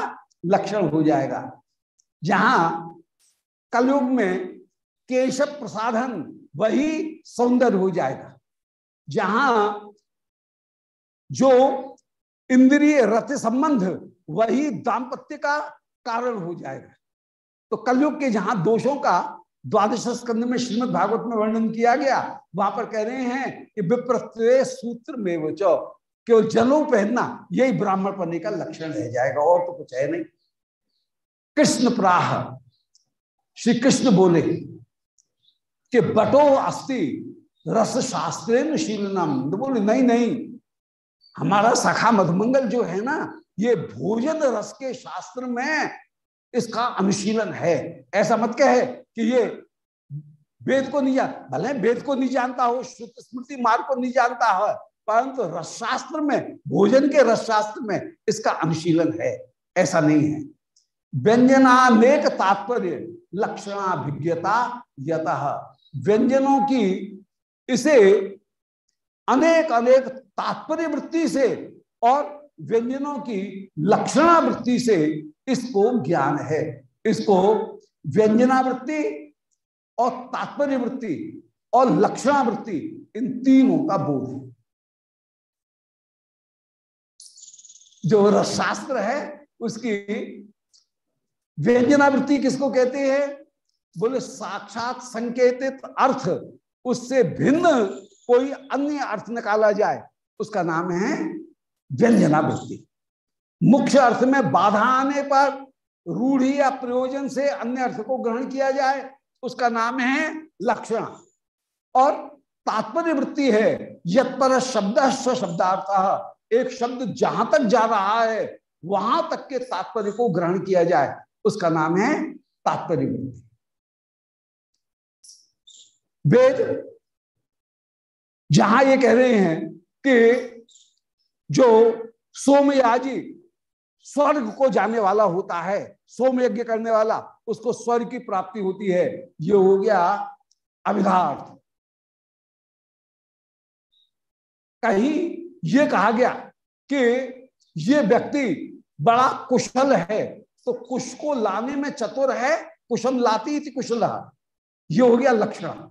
लक्षण हो जाएगा। जहाँ कलयुग में केशव प्रसाधन वही सौंदर्य हो जाएगा। जहाँ जो इंद्रिय रथ संबंध, वही दाम्पत्य का कारण हो जाएगा। तो कलयुग के जहाँ दोषों का द्वादश स्कंद में श्रीमद भागवत में वर्णन किया गया, वहाँ पर कह रहे हैं कि विप्रत्य सूत्र में वो चौ, केवल जलो पहनना, यही ब्राह्मण पन्ने का लक्षण रह जाएगा, और तो कुछ है नहीं। कृष्ण प्राह, श्री कृष्ण बोले कि बटो अस्थि रस शास्त्रे शास्त्र शीलनम। तो बोले, नहीं नहीं, हमारा सखा मधुमंगल जो है ना, ये भोजन रस के शास्त्र में इसका अनुशीलन है। ऐसा मत कहे कि ये वेद को नहीं जान भले वेद को नहीं जानता हो, श्रुत स्मृति मार्ग को नहीं जानता है, परंतु रसशास्त्र में, भोजन के रसशास्त्र में इसका अनुशीलन है। ऐसा नहीं है। व्यंजनानेक तात्पर्य, लक्षणाभिज्ञता, यत व्यंजनों की इसे अनेक अनेक तात्पर्य वृत्ति से और व्यंजनों की लक्षणावृत्ति से इसको ज्ञान है। इसको व्यंजनावृत्ति और तात्पर्य वृत्ति और लक्षणावृत्ति इन तीनों का बोध है। जो रसशास्त्र है, उसकी व्यंजनावृत्ति किसको कहते हैं? बोले, साक्षात संकेतित अर्थ, उससे भिन्न कोई अन्य अर्थ निकाला जाए, उसका नाम है व्यंजनावृत्ति मुख्य अर्थ में बाधा आने पर रूढ़ी या प्रयोजन से अन्य अर्थ को ग्रहण किया जाए, उसका नाम है लक्षण। और तात्पर्य वृत्ति है यद पर शब्द शब्दार्थ। एक शब्द जहाँ तक जा रहा है, वहाँ तक के तात्पर्य को ग्रहण किया जाए, उसका नाम है तात्पर्य वृत्ति। वेद जहाँ ये कह रहे हैं कि जो सोमयाजी स्वर्ग को जाने वाला होता है, सोम यज्ञ करने वाला, उसको स्वर्ग की प्राप्ति होती है, ये हो गया अभिधार्थ। कहीं ये कहा गया कि ये व्यक्ति बड़ा कुशल है तो कुश को लाने में चतुर है, कुशल लाती थी कुशल ये हो गया लक्षण।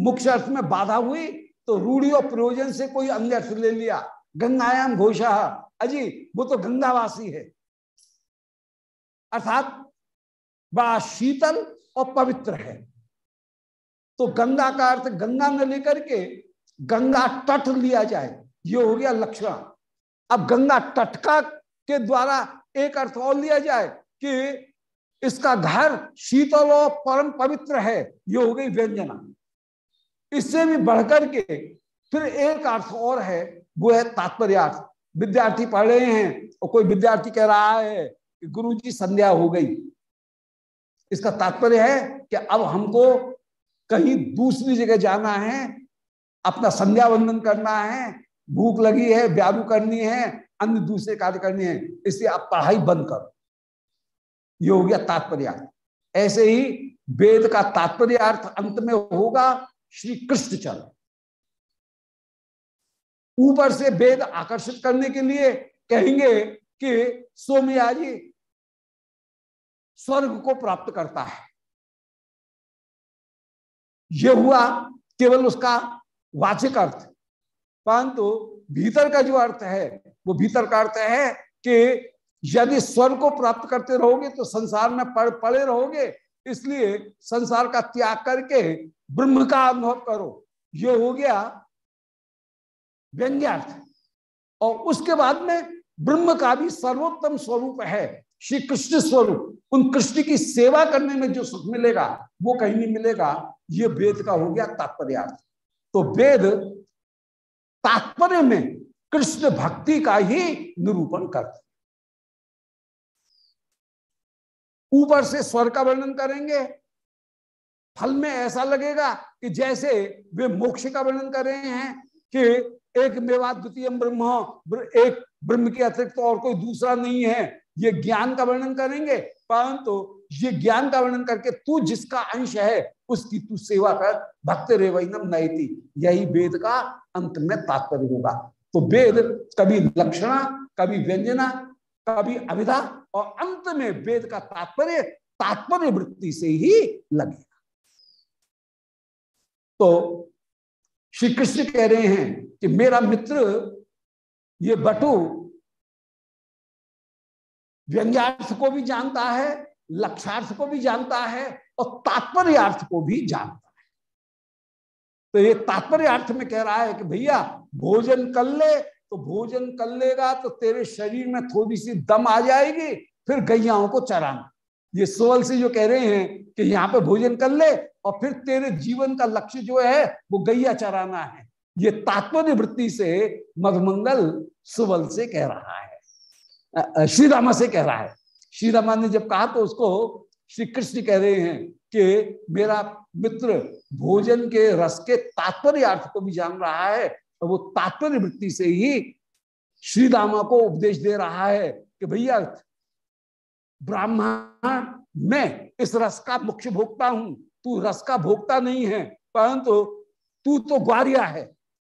मुख्य अर्थ में बाधा हुई तो रूढ़ी और प्रयोजन से कोई अन्य अर्थ ले लिया। गंगायाम घोषा। अजी, वो तो गंगावासी है। अर्थात, बड़ा शीतल और पवित्र है। तो गंगा का अर्थ गंगा में लेकर के गंगा तट लिया जाए, ये हो गया लक्षण। अब गंगा तटका के द्वारा एक अर्थ और लिया जाए कि इसका घर शीतल और परम पवित्र है, ये हो गई व्यंजना। इससे भी बढ़कर के फिर एक अर्थ और है, वो है तात्पर्य अर्थ। विद्यार्थी पढ़ रहे हैं और कोई विद्यार्थी कह रहा है कि गुरु जी संध्या हो गई। इसका तात्पर्य है कि अब हमको कहीं दूसरी जगह जाना है, अपना संध्या वंदन करना है, भूख लगी है ब्यारू करनी है, अन्य दूसरे कार्य करने हैं। इसलिए आप पढ़ाई बंद करो। ये हो गया तात्पर्य ऐसे ही वेद का तात्पर्य अर्थ अंत में होगा। श्री कृष्ण चल ऊपर से वेद आकर्षित करने के लिए कहेंगे कि सोमया जी स्वर्ग को प्राप्त करता है। यह हुआ केवल उसका वाचिक अर्थ, परंतु भीतर का जो अर्थ है, वो भीतर का अर्थ है कि यदि स्वर्ग को प्राप्त करते रहोगे तो संसार में पड़ पड़े रहोगे इसलिए संसार का त्याग करके ब्रह्म का अनुभव करो। ये हो गया व्यंग्यार्थ। और उसके बाद में ब्रह्म का भी सर्वोत्तम स्वरूप है श्री कृष्ण स्वरूप। उन कृष्ण की सेवा करने में जो सुख मिलेगा, वो कहीं नहीं मिलेगा। ये वेद का हो गया तात्पर्यार्थ। तो वेद तात्पर्य में कृष्ण भक्ति का ही निरूपण करते ऊपर से स्वर का वर्णन करेंगे। फल में ऐसा लगेगा कि जैसे वे मोक्ष का वर्णन कर रहे हैं कि एक मेवा द्वितीय ब्रह्म एक ब्रह्म के अतिरिक्त और कोई दूसरा नहीं है। ये ज्ञान का वर्णन करेंगे, परंतु तो ये ज्ञान का वर्णन करके तू जिसका अंश है, उसकी तू सेवा कर। भक्त रेवनम नयती यही वेद का अंत में तात्पर्य होगा। तो वेद कभी लक्षणा, कभी व्यंजना, कभी अभिधा और अंत में वेद का तात्पर्य तात्पर्य वृत्ति से ही लगेगा। तो श्री कृष्ण कह रहे हैं कि मेरा मित्र, ये बटु, व्यंग्यार्थ को भी जानता है, लक्षार्थ को भी जानता है और तात्पर्य अर्थ को भी जानता है। तो ये तात्पर्य अर्थ में कह रहा है कि भैया, भोजन कर ले तो भोजन कर लेगा तो तेरे शरीर में थोड़ी सी दम आ जाएगी, फिर गैयाओं को चराना। ये सोल से जो कह रहे हैं कि यहाँ पे भोजन कर ले और फिर तेरे जीवन का लक्ष्य जो है, वो गैया चराना है। ये तात्पर्य वृत्ति से मधुमंगल सुबल से कह रहा है। श्री रामा से कह रहा है। श्री रामा ने जब कहा तो उसको श्री कृष्ण कह रहे हैं कि मेरा मित्र भोजन के रस के तात्पर्य अर्थ को भी जान रहा है वो तात्पर्य वृत्ति से ही श्री रामा को उपदेश दे रहा है कि भैया, ब्राह्मण, मैं इस रस का मुख्य भोक्ता हूँ। तू रस का भोक्ता नहीं है, परंतु तू तो ग्वारिया है।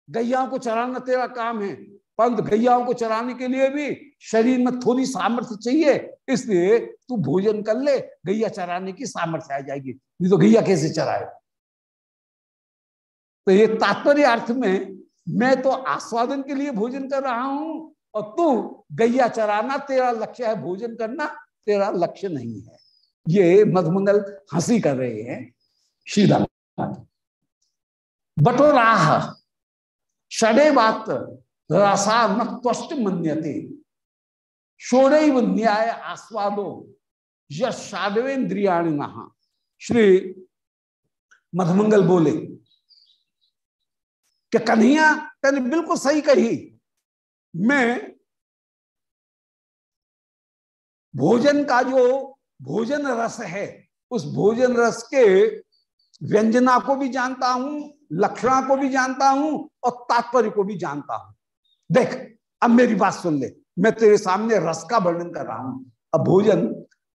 गैयाओं को चराना तेरा काम है, परंतु गैयाओं को चराने के लिए भी शरीर में थोड़ी सामर्थ्य चाहिए, इसलिए तू भोजन कर ले, गैया चराने की सामर्थ्य आ जाएगी। नहीं तो गैया कैसे चराए? तो ये तात्पर्य अर्थ में मैं तो आस्वादन के लिए भोजन कर रहा हूँ, और तू गैया चराना, तेरा लक्ष्य है भोजन करना, तेरा लक्ष्य नहीं है। ये मधुमंगल हँसी कर रहे हैं श्रीराम बटोराह षडे बात रसा न मन्यते। षोड़व न्याय आस्वादो यदेन्द्रिया श्री मधुमंगल बोले कि कन्हैया तेने बिल्कुल सही कही। मैं भोजन का जो भोजन रस है, उस भोजन रस के व्यंजना को भी जानता हूँ, लक्षणा को भी जानता हूँ और तात्पर्य को भी जानता हूँ। देख, अब मेरी बात सुन ले, मैं तेरे सामने रस का वर्णन कर रहा हूँ। अब भोजन,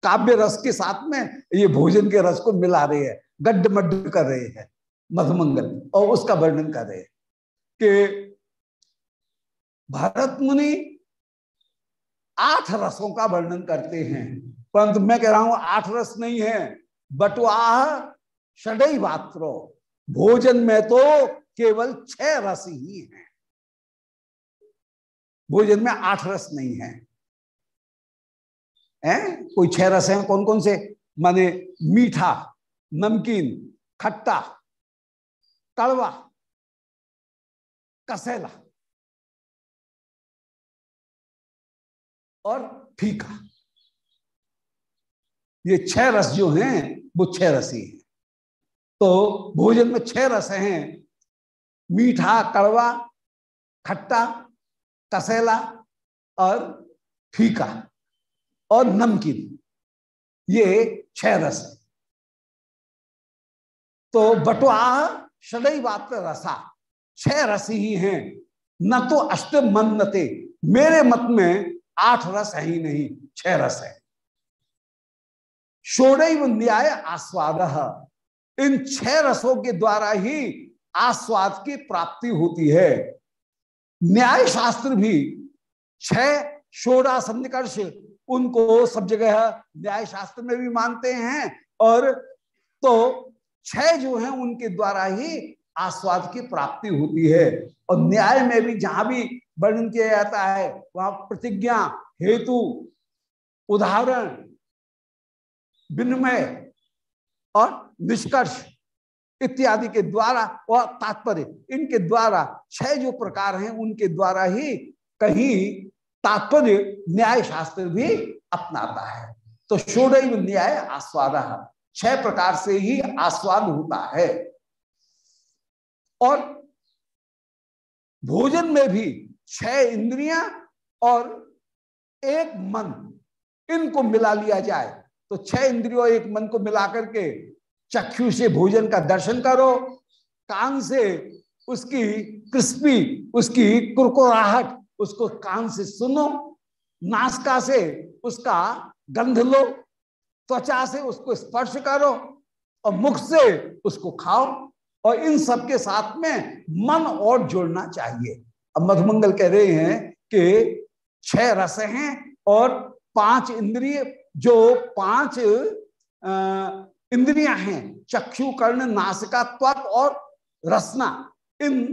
काव्य रस के साथ में ये भोजन के रस को मिला रहे हैं गड्ढ मड्ड कर रहे हैं, मधुमंगल, और उसका वर्णन कर रहे हैं। कि भरत मुनि आठ रसों का वर्णन करते हैं। परंतु मैं कह रहा हूँ, आठ रस नहीं है बटुआह षडई मात्रो भोजन में तो केवल छह रस ही है। भोजन में आठ रस नहीं है। हैं? कोई छह रस हैं? कौन कौन से? माने मीठा, नमकीन, खट्टा कड़वा कसेला और फीका। ये छह रस जो हैं, वो छह रसी हैं तो भोजन में छह रस हैं, मीठा, कड़वा, खट्टा, कसेला और फीका और नमकीन। ये छह रस तो बटवा सदैव बात रसा। छह रस ही हैं। न तो अष्ट मनते मेरे मत में आठ रस है ही नहीं, छह रस है। षोड़व न्याय आस्वाद। इन छह रसों के द्वारा ही आस्वाद की प्राप्ति होती है। न्याय शास्त्र भी छह शोड़ा सन्निकर्ष उनको सब जगह न्याय शास्त्र में भी मानते हैं। और तो छह जो है, उनके द्वारा ही आस्वाद की प्राप्ति होती है। और न्याय में भी जहाँ भी वर्णन किया जाता है, वहाँ प्रतिज्ञा, हेतु, उदाहरण, विनिमय और निष्कर्ष इत्यादि के द्वारा और तात्पर्य, इनके द्वारा छह जो प्रकार हैं, उनके द्वारा ही कहीं तात्पर्य न्याय शास्त्र भी अपनाता है। तो षोडव न्याय आस्वाद, छह प्रकार से ही आस्वाद होता है। और भोजन में भी छह इंद्रियाँ और एक मन इनको मिला लिया जाए तो छह इंद्रियों एक मन को मिला करके चक्षु से भोजन का दर्शन करो, कान से उसकी क्रिस्पी, उसकी कुरकुराहट, उसको कान से सुनो, नासका से उसका गंध लो, त्वचा से उसको स्पर्श करो और मुख से उसको खाओ। और इन सब के साथ में मन और जोड़ना चाहिए। अब मधुमंगल कह रहे हैं कि छह रस हैं और पाँच इंद्रिय, जो पाँच इंद्रियाँ हैं चक्षु कर्ण नासिका त्वक और रसना। इन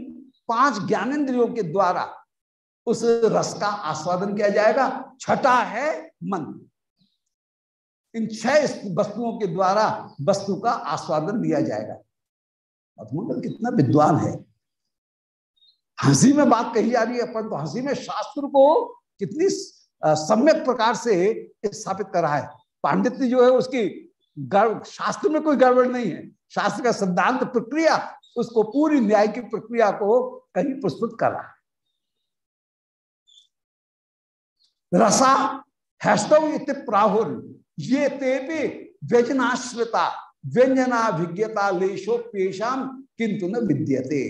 पाँच ज्ञानेन्द्रियों के द्वारा उस रस का आस्वादन किया जाएगा। छठा है मन। इन छह वस्तुओं के द्वारा वस्तु का आस्वादन लिया जाएगा। मधुमंगल कितना विद्वान है। हँसी में बात कही जा रही है परंतु तो हँसी में शास्त्र को कितनी सम्यक प्रकार से स्थापित करा है। पांडित्य जो है, उसकी शास्त्र में कोई गड़बड़ नहीं है। शास्त्र का सिद्धांत, प्रक्रिया, उसको पूरी न्याय की प्रक्रिया को कहीं प्रस्तुत करा है। रसा हैस्तव इति प्राहुर, ये ते भी व्यजनाश्रिता। व्यंजनाभिज्ञता लेशो पेशाम, किंतु न विद्यते।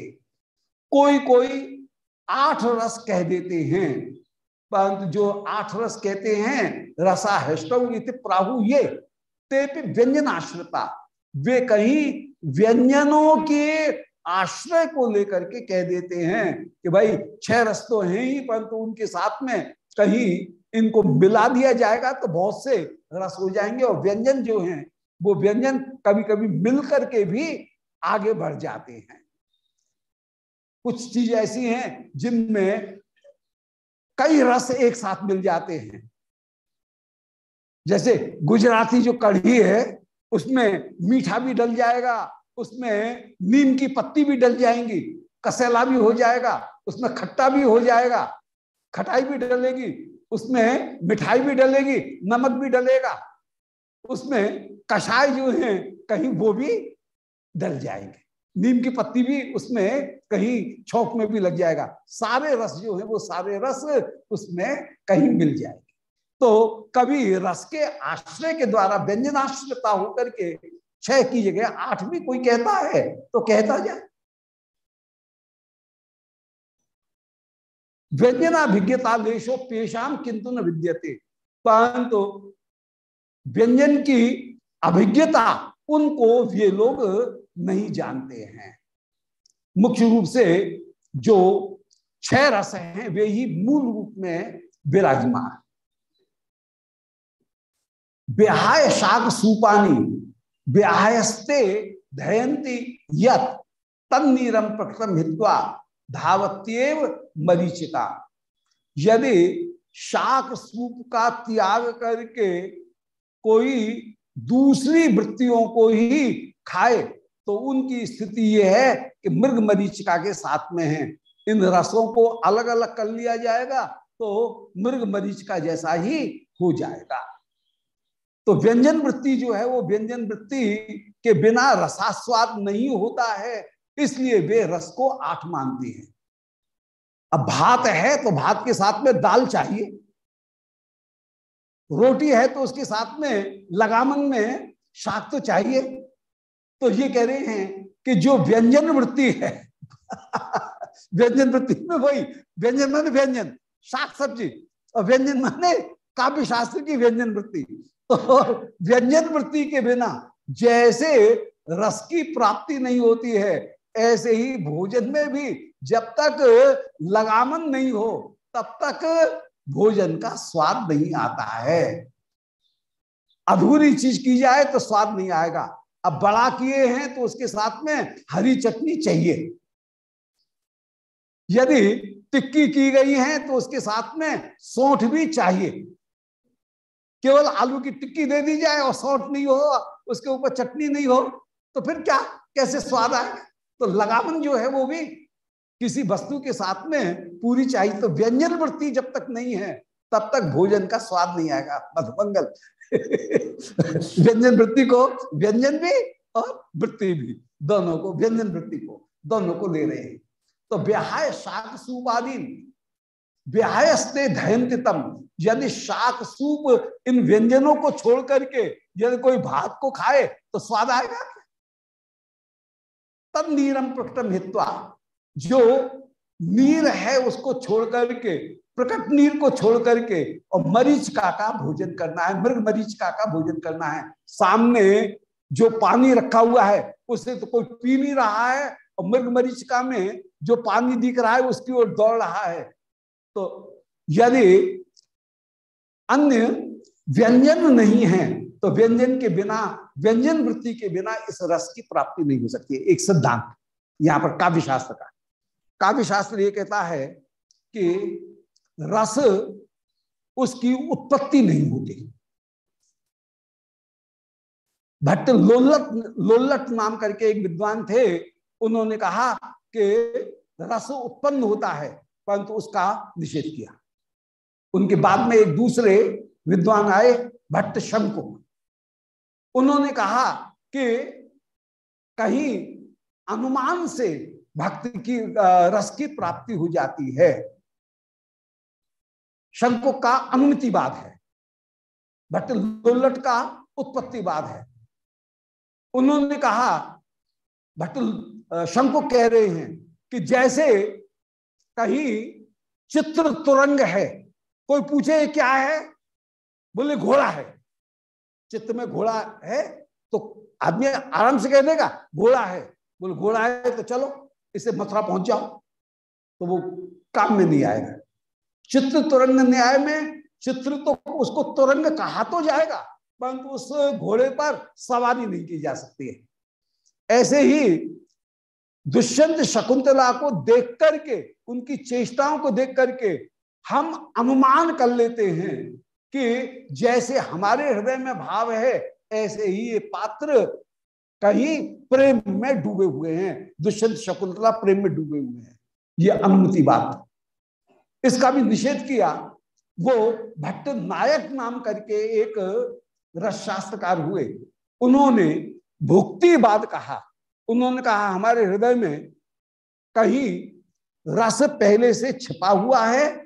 कोई कोई आठ रस कह देते हैं, परंतु जो आठ रस कहते हैं रसा हैष्टव इति प्राहु ये ते व्यंजनाश्रिता वे कहीं व्यंजनों के आश्रय को लेकर के कह देते हैं कि भाई, छह रस तो हैं ही, परंतु उनके साथ में कहीं इनको मिला दिया जाएगा तो बहुत से रस हो जाएँगे और व्यंजन जो हैं वो व्यंजन कभी कभी मिल करके भी आगे बढ़ जाते हैं। कुछ चीज़ ऐसी हैं जिनमें कई रस एक साथ मिल जाते हैं। जैसे गुजराती जो कढ़ी है, उसमें मीठा भी डल जाएगा, उसमें नीम की पत्ती भी डल जाएँगी, कसेला भी हो जाएगा, उसमें खट्टा भी हो जाएगा, खटाई भी डलेगी, उसमें मिठाई भी डलेगी, नमक भी डलेगा। उसमें कषाय जो है, कहीं वो भी डल जाएँगे। नीम की पत्ती भी उसमें कहीं छोक में भी लग जाएगा। सारे रस जो है, वो सारे रस उसमें कहीं मिल जाएँगे। तो कभी रस के आश्रय के द्वारा व्यंजनाश्रयता होकर के छह की जगह आठ भी कोई कहता है तो कहता जाए व्यंजनाभिज्ञता लेशो पेशाम किंतु न विद्यते। परंतु व्यंजन की अभिज्ञता, उनको ये लोग नहीं जानते हैं। मुख्य रूप से जो छह रस हैं, वे ही मूल रूप में विराजमान। ब्याहाय शाक सूपानी ब्याहस्ते धयंती, यत तन्नीरम प्रकृतम हित्वा धावत्येव मरीचिका यदि शाक सूप का त्याग करके कोई दूसरी वृत्तियों को ही खाए तो उनकी स्थिति यह है कि मृग मरीचिका के साथ में है। इन रसों को अलग अलग कर लिया जाएगा तो मृग मरीचिका जैसा ही हो जाएगा। तो व्यंजन वृत्ति जो है, वो व्यंजन वृत्ति के बिना रसास्वाद नहीं होता है, इसलिए वे रस को आठ मानती हैं। अब भात है तो भात के साथ में दाल चाहिए। रोटी है तो उसके साथ में लगामन में शाक तो चाहिए। तो ये कह रहे हैं कि जो व्यंजन वृत्ति है, व्यंजन वृत्ति में वही, व्यंजन माने व्यंजन, शाक सब्ज़ी। और व्यंजन माने काव्य शास्त्र की व्यंजन वृत्ति। तो व्यंजन वृत्ति के बिना जैसे रस की प्राप्ति नहीं होती है, ऐसे ही भोजन में भी जब तक लगामन नहीं हो, तब तक भोजन का स्वाद नहीं आता है। अधूरी चीज़ की जाए तो स्वाद नहीं आएगा। अब बड़ा किए हैं तो उसके साथ में हरी चटनी चाहिए। यदि टिक्की की गई है तो उसके साथ में सौठ भी चाहिए। केवल आलू की टिक्की दे दी जाए और सौठ नहीं हो, उसके ऊपर चटनी नहीं हो तो फिर क्या? कैसे स्वाद आएगा? तो लगावन जो है वो भी किसी वस्तु के साथ में पूरी चाहिए तो व्यंजन वृत्ति जब तक नहीं है, तब तक भोजन का स्वाद नहीं आएगा। मधुमंगल। व्यंजन वृत्ति को व्यंजन भी और वृत्ति भी। दोनों को व्यंजन वृत्ति को, दोनों को ले रहे हैं। तो ब्याह शाक सूप आदि धयंतितम। यदि शाक सूप इन व्यंजनों को छोड़ करके यदि कोई भात को खाए तो स्वाद आएगा तब नीरम प्रकटम हित्वा। जो नीर है उसको छोड़ करके प्रकट नीर को छोड़ करके और मरीचिका का भोजन करना है, मृग मरीचिका का भोजन करना है। सामने जो पानी रखा हुआ है, उसे तो कोई पी नहीं रहा है, और मृग मरीचिका में जो पानी दिख रहा है, उसकी ओर दौड़ रहा है। तो यदि अन्य व्यंजन नहीं है तो व्यंजन के बिना, व्यंजन वृत्ति के बिना इस रस की प्राप्ति नहीं हो सकती एक सिद्धांत, यहाँ पर काव्य शास्त्र का। काव्य शास्त्र ये कहता है कि रस उसकी उत्पत्ति नहीं होती। भट्ट लोल्लट लोल्लट नाम करके एक विद्वान थे, उन्होंने कहा कि रस उत्पन्न होता है, परंतु उसका निषेध किया। उनके बाद में एक दूसरे विद्वान आए, भट्ट शंकु उन्होंने कहा कि कहीं अनुमान से भक्ति की रस की प्राप्ति हो जाती है। शंकु का अनुमतिवाद है भट्ट लोलट का उत्पत्तिवाद है। उन्होंने कहा भट्ट शंकु कह रहे हैं कि जैसे कहीं चित्र तुरंग है, कोई पूछे क्या है? बोले, घोड़ा है। चित्र में घोड़ा है तो आदमी आराम से कह देगा, घोड़ा है। बोले, घोड़ा है तो चलो। इसे मथुरा पहुँच जाओ। तो वो काम में नहीं आएगा। चित्र तुरंग न्याय में, चित्र तो उसको तुरंग कहा तो जाएगा, परंतु उस घोड़े पर सवारी नहीं की जा सकती है। ऐसे ही दुष्यंत शकुंतला को देख करके, उनकी चेष्टाओं को देख करके हम अनुमान कर लेते हैं कि जैसे हमारे हृदय में भाव है, ऐसे ही ये पात्र कहीं प्रेम में डूबे हुए हैं, दुष्यंत शकुंतला प्रेम में डूबे हुए हैं। ये अनुमति बात। इसका भी निषेध किया, वो भट्ट नायक नाम करके एक रस शास्त्रकार हुए। उन्होंने भुक्ति भुक्तिवाद कहा। उन्होंने कहा, हमारे हृदय में कहीं रस पहले से छिपा हुआ है,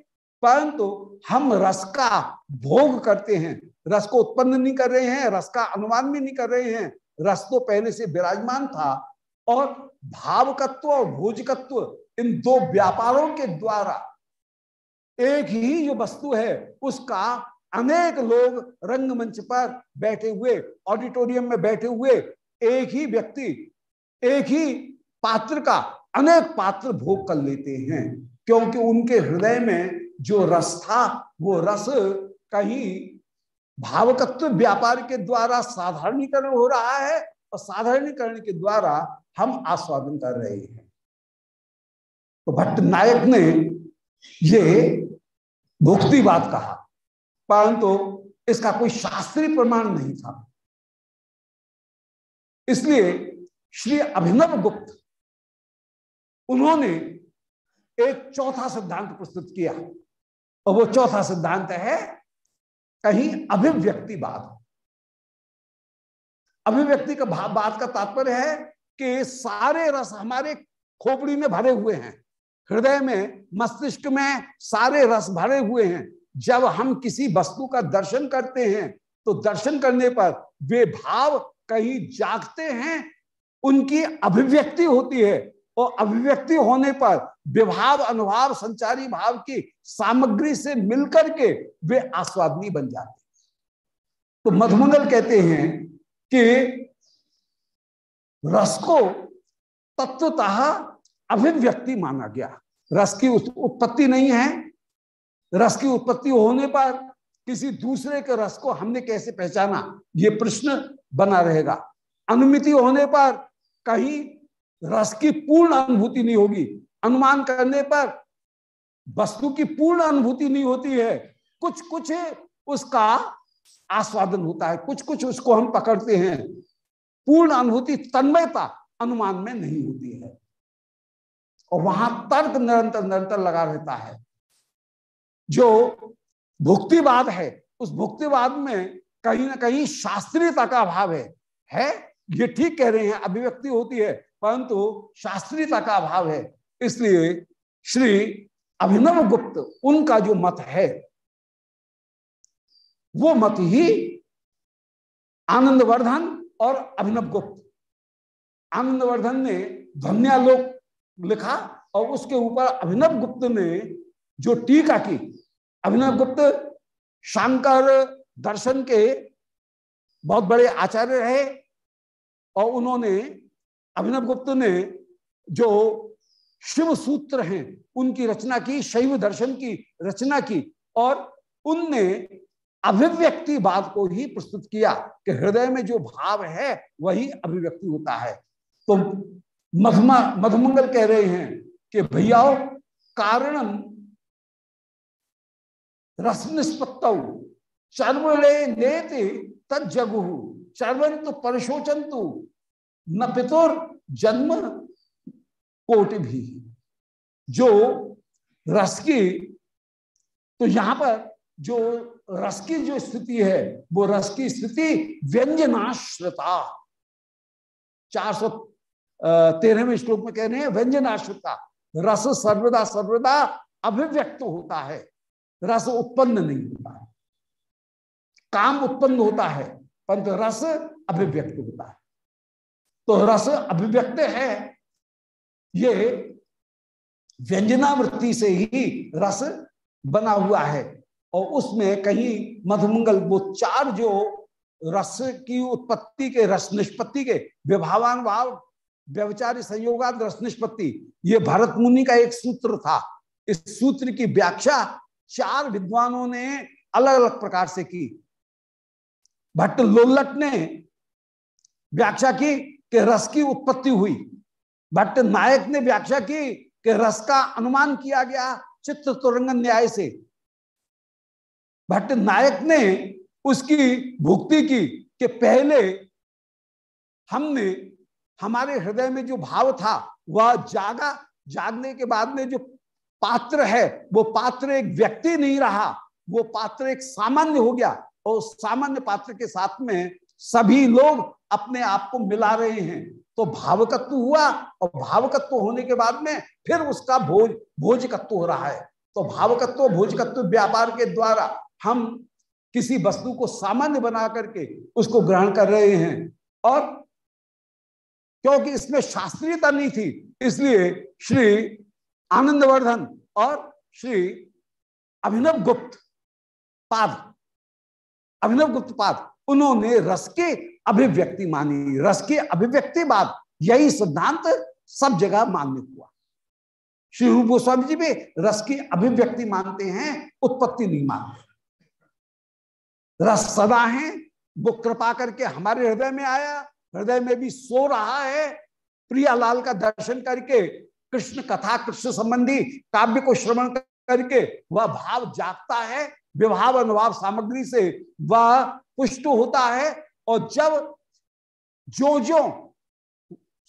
परंतु हम रस का भोग करते हैं। रस को उत्पन्न नहीं कर रहे हैं, रस का अनुमान भी नहीं कर रहे हैं। रस तो पहले से विराजमान था और भावकत्व और भोजकत्व इन दो व्यापारों के द्वारा एक ही जो वस्तु है, उसका अनेक लोग रंगमंच पर बैठे हुए, ऑडिटोरियम में बैठे हुए, एक ही व्यक्ति, एक ही पात्र का अनेक पात्र भोग कर लेते हैं। क्योंकि उनके हृदय में जो रस था, वो रस कहीं भावकत्व व्यापार के द्वारा साधारणीकरण हो रहा है और साधारणीकरण के द्वारा हम आस्वादन कर रहे हैं। तो भट्ट नायक ने ये भुक्तिवाद कहा, परंतु तो इसका कोई शास्त्रीय प्रमाण नहीं था। इसलिए श्री अभिनव गुप्त, उन्होंने एक चौथा सिद्धांत प्रस्तुत किया, और वो चौथा सिद्धांत है कहीं अभिव्यक्ति अभिव्यक्तिवाद अभिव्यक्ति का भाव बात का तात्पर्य है कि सारे रस हमारे खोपड़ी में भरे हुए हैं। हृदय में, मस्तिष्क में सारे रस भरे हुए हैं। जब हम किसी वस्तु का दर्शन करते हैं तो दर्शन करने पर वे भाव कहीं जागते हैं, उनकी अभिव्यक्ति होती है और अभिव्यक्ति होने पर विभाव, अनुभाव, संचारी भाव की सामग्री से मिलकर के वे आस्वादनी बन जाते तो मधुमंगल कहते हैं कि रस को तत्वतः अभिव्यक्ति माना गया। रस की उत्पत्ति नहीं है। रस की उत्पत्ति होने पर किसी दूसरे के रस को हमने कैसे पहचाना? ये प्रश्न बना रहेगा। अनुमिति होने पर कहीं रस की पूर्ण अनुभूति नहीं होगी। अनुमान करने पर वस्तु की पूर्ण अनुभूति नहीं होती है। कुछ कुछ उसका आस्वादन होता है कुछ कुछ उसको हम पकड़ते हैं। पूर्ण अनुभूति तन्मयता अनुमान में नहीं होती है। और वहाँ तर्क निरंतर निरंतर लगा रहता है। जो भुक्तिवाद है, उस भुक्तिवाद में कहीं ना कहीं शास्त्रीयता का अभाव है। है? ये ठीक कह रहे हैं, अभिव्यक्ति होती है, परंतु शास्त्रीयता का अभाव है। इसलिए श्री अभिनव गुप्त, उनका जो मत है, वो मत ही आनंदवर्धन और अभिनव गुप्त। आनंदवर्धन ने ध्वन्यालोक लिखा और उसके ऊपर अभिनव गुप्त ने जो टीका की, अभिनव गुप्त शंकर दर्शन के बहुत बड़े आचार्य रहे और उन्होंने अभिनव गुप्त ने जो शिव सूत्र हैं, उनकी रचना की, शैव दर्शन की रचना की, और उनने अभिव्यक्तिवाद को ही प्रस्तुत किया कि हृदय में जो भाव है, वही अभिव्यक्ति होता है। तो मधुमा मधुमंगल कह रहे हैं कि भैया, कारणम रस निष्पत्त चर्वणे नेति तजगु चर्वंतु परशोचंतु न पितुर जन्म कोटि भी। जो रस की तो यहाँ पर जो रस की जो स्थिति है, वो रस की स्थिति व्यंजनाश्रता। चार सौ तेरहवें श्लोक में कह रहे हैं, व्यंजनाश्रता। रस सर्वदा सर्वदा अभिव्यक्त होता है। रस उत्पन्न नहीं होता है। काम उत्पन्न होता है, परंतु रस अभिव्यक्त होता है। तो रस अभिव्यक्त है ये व्यंजनावृत्ति से ही रस बना हुआ है और उसमें कहीं मधुमंगल वो चार जो रस की उत्पत्ति के रस निष्पत्ति के विभावान भाव, व्यवचारी संयोगाद रस निष्पत्ति, ये भरत मुनि का एक सूत्र था। इस सूत्र की व्याख्या चार विद्वानों ने अलग अलग प्रकार से की। भट्ट लोलट ने व्याख्या की कि रस की उत्पत्ति हुई। भट्ट नायक ने व्याख्या की कि रस का अनुमान किया गया चित्र तुरंग न्याय से। भट्ट नायक ने उसकी भुक्ति की कि पहले हमने, हमारे हृदय में जो भाव था, वह जागा, जागने के बाद में जो पात्र है, वो पात्र एक व्यक्ति नहीं रहा, वो पात्र एक सामान्य हो गया और सामान्य पात्र के साथ में सभी लोग अपने आप को मिला रहे हैं। तो भावकत्व हुआ और भावकत्व होने के बाद में फिर उसका भोज, भोजकत्व हो रहा है। तो भावकत्व, भोजकत्व व्यापार के द्वारा हम किसी वस्तु को सामान्य बना करके उसको ग्रहण कर रहे हैं। और क्योंकि इसमें शास्त्रीयता नहीं थी, इसलिए श्री आनंदवर्धन और श्री अभिनव गुप्त पाद, अभिनव गुप्त पाद, उन्होंने रस के अभिव्यक्ति मानी, रस के अभिव्यक्ति बाद यही सिद्धांत सब जगह मान्य हुआ। श्री रूप गोस्वामी जी भी रस की अभिव्यक्ति मानते हैं, उत्पत्ति नहीं मानते। रस सदा है, वो कृपा करके हमारे हृदय में आया, हृदय में भी सो रहा है, प्रियालाल का दर्शन करके, कृष्ण कथा, कृष्ण संबंधी काव्य को श्रवण करके, वह भाव जागता है विभाव अनुभाव सामग्री से वह पुष्ट होता है और जब जो जो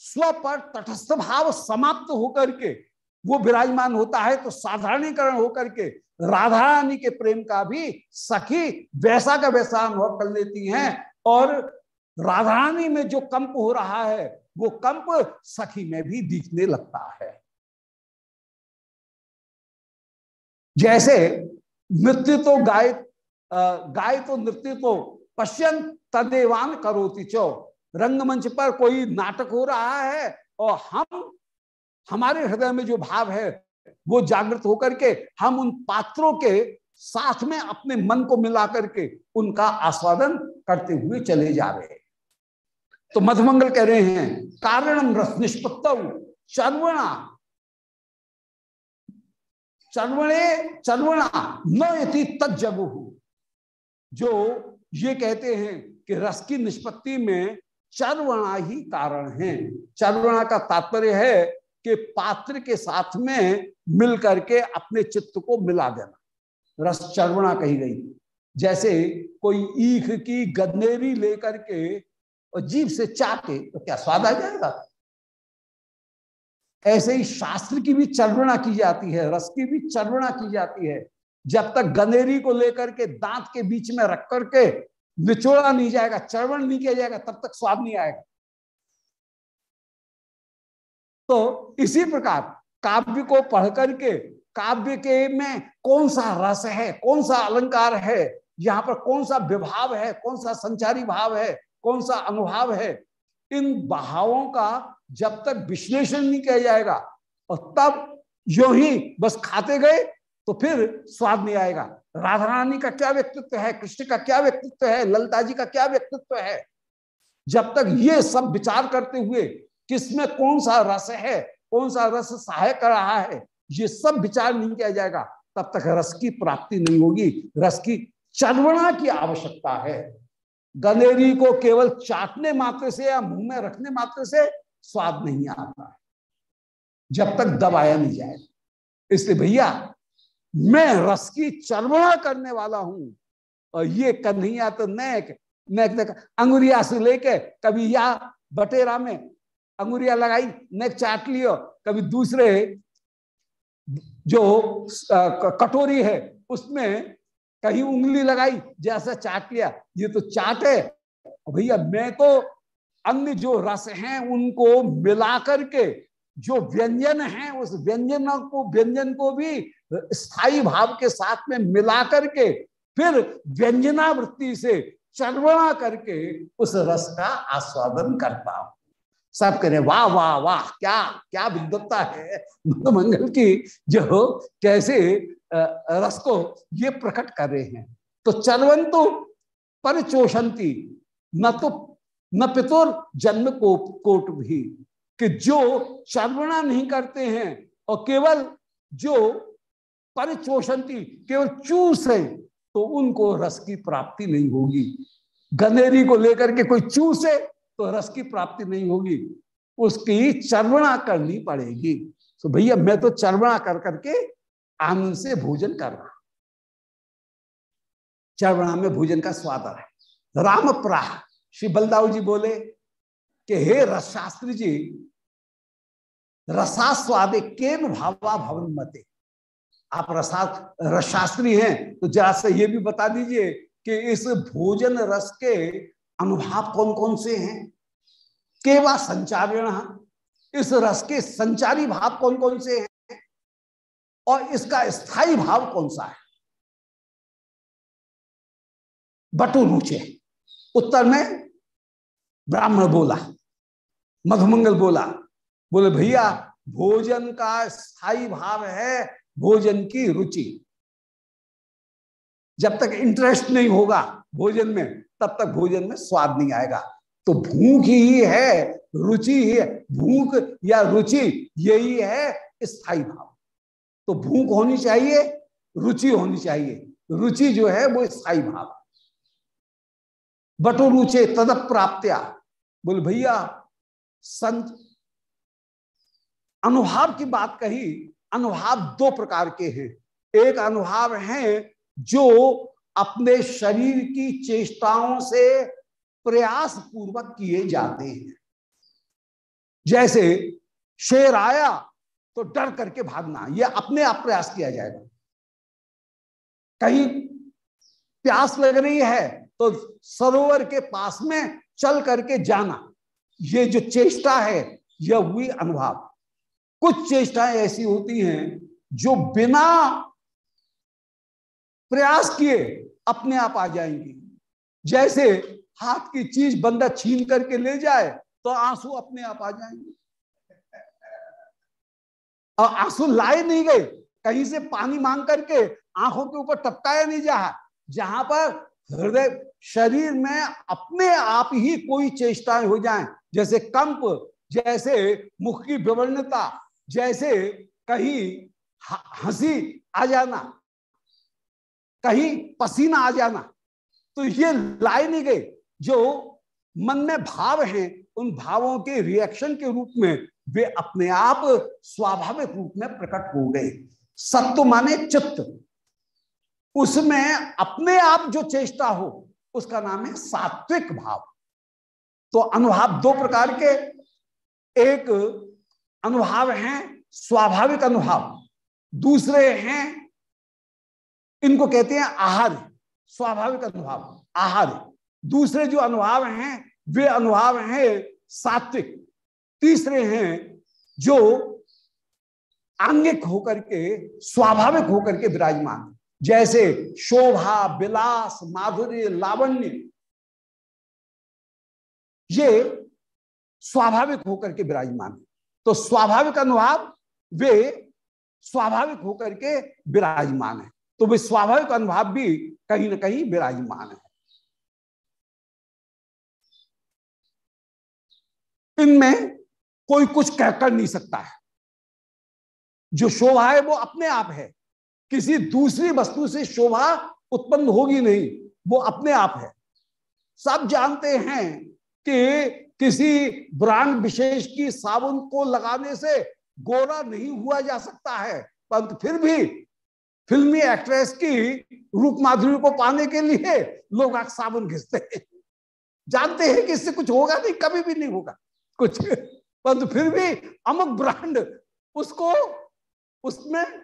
स्व पर तटस्थ भाव समाप्त होकर के वो विराजमान होता है तो साधारणीकरण होकर के राधा रानी के प्रेम का भी सखी वैसा का वैसा अनुभव कर लेती हैं। और राधा रानी में जो कंप हो रहा है, वो कंप सखी में भी दिखने लगता है। जैसे नृत्य तो गाय गाय तो नृत्य तो पश्यन तदेवान करोति चो। रंगमंच पर कोई नाटक हो रहा है और हम, हमारे हृदय में जो भाव है, वो जागृत होकर के हम उन पात्रों के साथ में अपने मन को मिला करके उनका आस्वादन करते हुए चले जा रहे तो मधुमंगल कह रहे हैं कारणम रस निष्पत्त, चर्वणा। चर्वणे, चर्वणा, न यति तजगु जो ये कहते हैं कि रस की निष्पत्ति में चर्वणा ही कारण है। चर्वणा का तात्पर्य है कि पात्र के साथ में मिल करके अपने चित्त को मिला देना। रस चर्वणा कही गई। जैसे कोई ईख की गन्नेरी लेकर के और जीव से चाटे तो क्या स्वाद आ जाएगा? ऐसे ही शास्त्र की भी चर्वणा की जाती है, रस की भी चर्वणा की जाती है। जब तक गनेरी को लेकर के दांत के बीच में रख करके निचोड़ा नहीं जाएगा, चरवण नहीं किया जाएगा, तब तक स्वाद नहीं आएगा। तो इसी प्रकार काव्य को पढ़ करके काव्य के में कौन सा रस है, कौन सा अलंकार है, यहाँ पर कौन सा विभाव है, कौन सा संचारी भाव है, कौन सा अनुभाव है, इन भावों का जब तक विश्लेषण नहीं किया जाएगा, और तब यो ही बस खाते गए तो फिर स्वाद नहीं आएगा। राधा रानी का क्या व्यक्तित्व है? कृष्ण का क्या व्यक्तित्व है? ललता जी का क्या व्यक्तित्व है? जब तक ये सब विचार करते हुए किसमें कौन सा रस है, कौन सा रस सहायक कर रहा है, ये सब विचार नहीं किया जाएगा। तब तक रस की प्राप्ति नहीं होगी। रस की चरवणा की आवश्यकता है। गलेरी को केवल चाटने मात्र से या मुँह में रखने मात्र से स्वाद नहीं आता। जब तक दबाया नहीं जाए। इसलिए भैया मैं रस की चरवणा करने वाला हूँ। और ये कन्हैया तो नैक नैक अंगुरिया से लेके कभी या बटेरा में अंगुरिया लगाई, नेक चाट लियो, कभी दूसरे जो कटोरी है, उसमें कहीं उंगली लगाई, जैसा चाट लिया, ये तो चाट है। भैया, मैं तो अन्य जो रस हैं, उनको मिला करके जो व्यंजन है, उस व्यंजन को व्यंजन को भी स्थायी भाव के साथ में मिला करके, फिर व्यंजनावृत्ति से चरवणा करके उस रस का आस्वादन करता हूँ। सब करें वाह वाह वाह, क्या क्या विद्वत्ता है मंगल की। जो कैसे रस को ये प्रकट कर रहे हैं? तो चलवंतु परिचोषंती, न तो न पितुर जन्म को, कोट भी, कि जो चर्वणा नहीं करते हैं, और केवल जो परिचोषंती केवल चूस है तो उनको रस की प्राप्ति नहीं होगी। गनेरी को लेकर के कोई चूस तो रस की प्राप्ति नहीं होगी। उसकी चर्वणा करनी पड़ेगी। तो भैया, मैं तो चर्वणा कर करके आनंद से भोजन कर रहा चर्वणा में भोजन का स्वाद है। राम प्राह, श्री बलदाऊ जी बोले कि, हे रसशास्त्री जी रसास्वादे केन भावा भवन मते आप रसा रसशास्त्री हैं तो जरा से ये भी बता दीजिए कि इस भोजन रस के अनुभाव कौन कौन से हैं? केवा संचारण? इस रस के संचारी भाव कौन कौन से हैं? और इसका स्थायी भाव कौन सा है? बटु रुचे उत्तर में ब्राह्मण बोला, मधुमंगल बोला, बोले, भैया, भोजन का स्थायी भाव है भोजन की रुचि। जब तक इंटरेस्ट नहीं होगा भोजन में, तब तक भोजन में स्वाद नहीं आएगा। तो भूख ही है, रुचि ही है। भूख या रुचि, यही है स्थायी भाव। तो भूख होनी चाहिए, रुचि होनी चाहिए। रुचि जो है, वो स्थायी भाव। बटो रुचे तद प्राप्त्या बोल, भैया, संत, अनुभाव की बात कही अनुभाव दो प्रकार के हैं। एक अनुभाव है जो अपने शरीर की चेष्टाओं से प्रयास पूर्वक किए जाते हैं। जैसे शेर आया तो डर करके भागना यह अपने आप प्रयास किया जाएगा। कहीं प्यास लग रही है तो सरोवर के पास में चल करके जाना, ये जो चेष्टा है, यह हुई अनुभाव। कुछ चेष्टाएँ ऐसी होती हैं जो बिना प्रयास किए अपने आप आ जाएँगी। जैसे हाथ की चीज़ बंदा छीन करके ले जाए तो आँसू अपने आप आ जाएँगे। और आँसू लाए नहीं गए, कहीं से पानी मांग करके आँखों के ऊपर टपकाया नहीं जा जहाँ पर हृदय, शरीर में अपने आप ही कोई चेष्टाएँ हो जाएँ, जैसे कंप, जैसे मुख की विवरणता जैसे कहीं हँसी आ जाना, कहीं पसीना आ जाना तो ये लाए नहीं गए जो मन में भाव हैं, उन भावों के रिएक्शन के रूप में वे अपने आप स्वाभाविक रूप में प्रकट हो गए। सत्व माने चित्त। उसमें अपने आप जो चेष्टा हो, उसका नाम है सात्विक भाव। तो अनुभाव दो प्रकार के, एक अनुभाव हैं, स्वाभाविक अनुभाव। दूसरे हैं, इनको कहते हैं आहार, स्वाभाविक अनुभाव, आहार। दूसरे जो अनुभाव हैं, वे अनुभाव हैं सात्विक। तीसरे हैं जो आंगिक होकर के, स्वाभाविक होकर के विराजमान। जैसे शोभा, विलास, माधुर्य, लावण्य, ये स्वाभाविक होकर के विराजमान तो स्वाभाविक अनुभाव वे स्वाभाविक होकर के विराजमान है। तो वे स्वाभाविक अनुभाव भी कहीं ना कहीं विराजमान है। इनमें कोई कुछ कह कर नहीं सकता है। जो शोभा है, वो अपने आप है। किसी दूसरी वस्तु से शोभा उत्पन्न होगी नहीं, वो अपने आप है। सब जानते हैं कि किसी ब्रांड विशेष की साबुन को लगाने से गोरा नहीं हुआ जा सकता है। परंतु फिर भी फिल्मी एक्ट्रेस की रूप माधुरी को पाने के लिए लोग आग साबुन घिसते हैं। जानते हैं कि इससे कुछ होगा नहीं, कभी भी नहीं होगा। कुछ परंतु फिर भी अमुक ब्रांड उसको, उसमें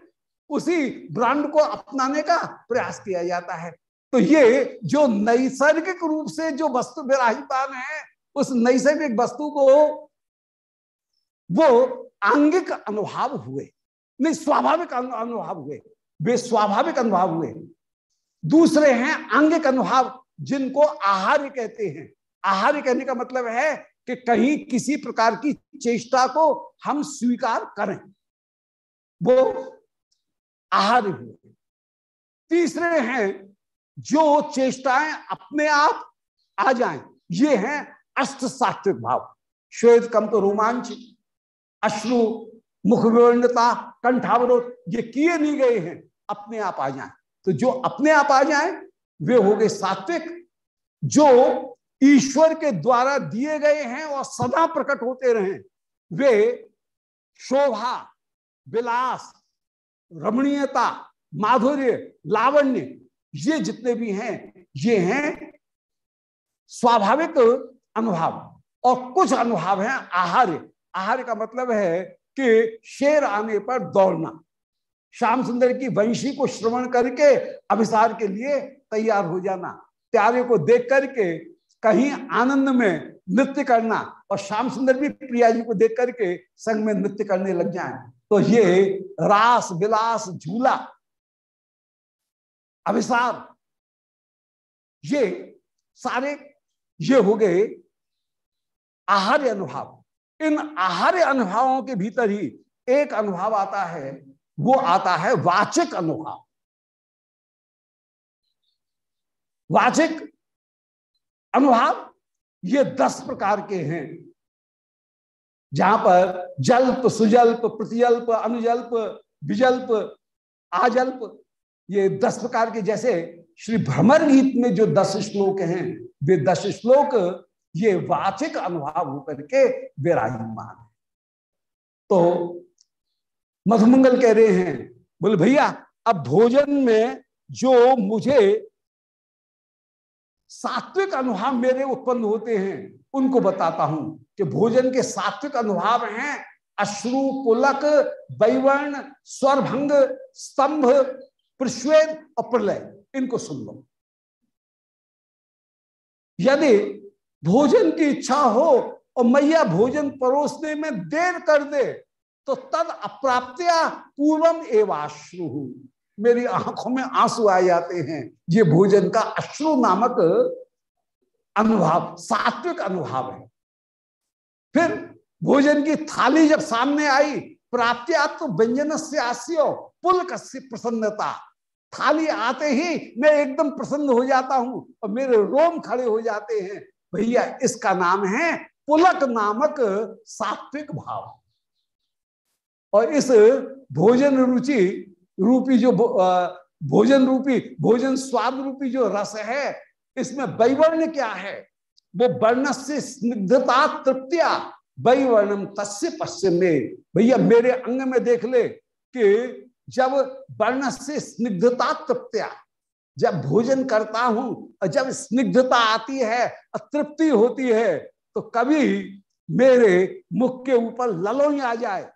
उसी ब्रांड को अपनाने का प्रयास किया जाता है। तो ये जो नैसर्गिक रूप से जो वस्तु विराजमान है उस नैसर्गिक वस्तु को वो आंगिक अनुभव हुए। नहीं, स्वाभाविक अनुभव हुए। वे स्वाभाविक अनुभव हुए। दूसरे हैं आंगिक अनुभव, जिनको आहार्य कहते हैं। आहार्य कहने का मतलब है कि कहीं किसी प्रकार की चेष्टा को हम स्वीकार करें। वो आहार्य हुए। तीसरे हैं, जो चेष्टाएँ अपने आप आ जाएँ। ये हैं अष्ट सात्विक भाव श्वेत कंप रोमांच, अश्रु मुख विवर्णता कंठावरोध, ये किए नहीं गए हैं, अपने आप आ जाए। तो जो अपने आप आ जाए, वे हो गए सात्विक। जो ईश्वर के द्वारा दिए गए हैं और सदा प्रकट होते रहे, वे शोभा, विलास, रमणीयता, माधुर्य, लावण्य, ये जितने भी हैं, ये हैं स्वाभाविक अनुभव। और कुछ अनुभाव है आहार्य। आहार्य का मतलब है कि शेर आने पर दौड़ना। श्याम सुंदर की वंशी को श्रवण करके अभिसार के लिए तैयार हो जाना। प्यारे को देख करके कहीं आनंद में नृत्य करना। और श्याम सुंदर भी प्रिया जी को देख करके संग में नृत्य करने लग जाए। तो ये रास विलास झूला, अभिसार, ये सारे ये हो गए आहार्य अनुभाव। इन आहार्य अनुभावों के भीतर ही एक अनुभव आता है, वो आता है वाचिक अनुभव। वाचिक अनुभव ये दस प्रकार के हैं, जहाँ पर जल्प, सुजल्प, प्रतिजल्प, अनुजल्प, विजल्प, आजल्प, ये दस प्रकार के जैसे श्री भ्रमर गीत में जो दस श्लोक हैं, वे दस श्लोक ये वाचिक अनुभव होकर के विराजमान है। तो मधुमंगल कह रहे हैं, बोले, भैया, अब भोजन में जो मुझे सात्विक अनुभव मेरे उत्पन्न होते हैं, उनको बताता हूँ कि भोजन के सात्विक अनुभव हैं अश्रु, पुलक बैवर्ण स्वरभंग, स्तंभ प्रश्वेद और प्रलय। इनको सुन लो। यदि भोजन की इच्छा हो और मैया भोजन परोसने में देर कर दे तो तद अप्राप्तिया पूर्वम एवाश्रु। मेरी आँखों में आँसू आ जाते हैं। ये भोजन का अश्रु नामक अनुभव, सात्विक अनुभव है। फिर भोजन की थाली जब सामने आई प्राप्तिया तो व्यंजन से आस्यो पुल कस्य प्रसन्नता। थाली आते ही मैं एकदम प्रसन्न हो जाता हूँ और मेरे रोम खड़े हो जाते हैं। भैया, इसका नाम है पुलक नामक सात्विक भाव। और इस भोजन रुचि रूपी जो भोजन रूपी, भोजन स्वाद रूपी जो रस है, इसमें वैवर्ण क्या है? वो वर्ण से स्निग्धता, तृप्तिया वैवर्णम तस्य पश्चिम में भैया, मेरे अंग में देख ले कि जब वर्ण से स्निग्धता, तृप्तिया जब भोजन करता हूँ और जब स्निग्धता आती है तृप्ति होती है तो कभी मेरे मुख के ऊपर ललोई आ जाए।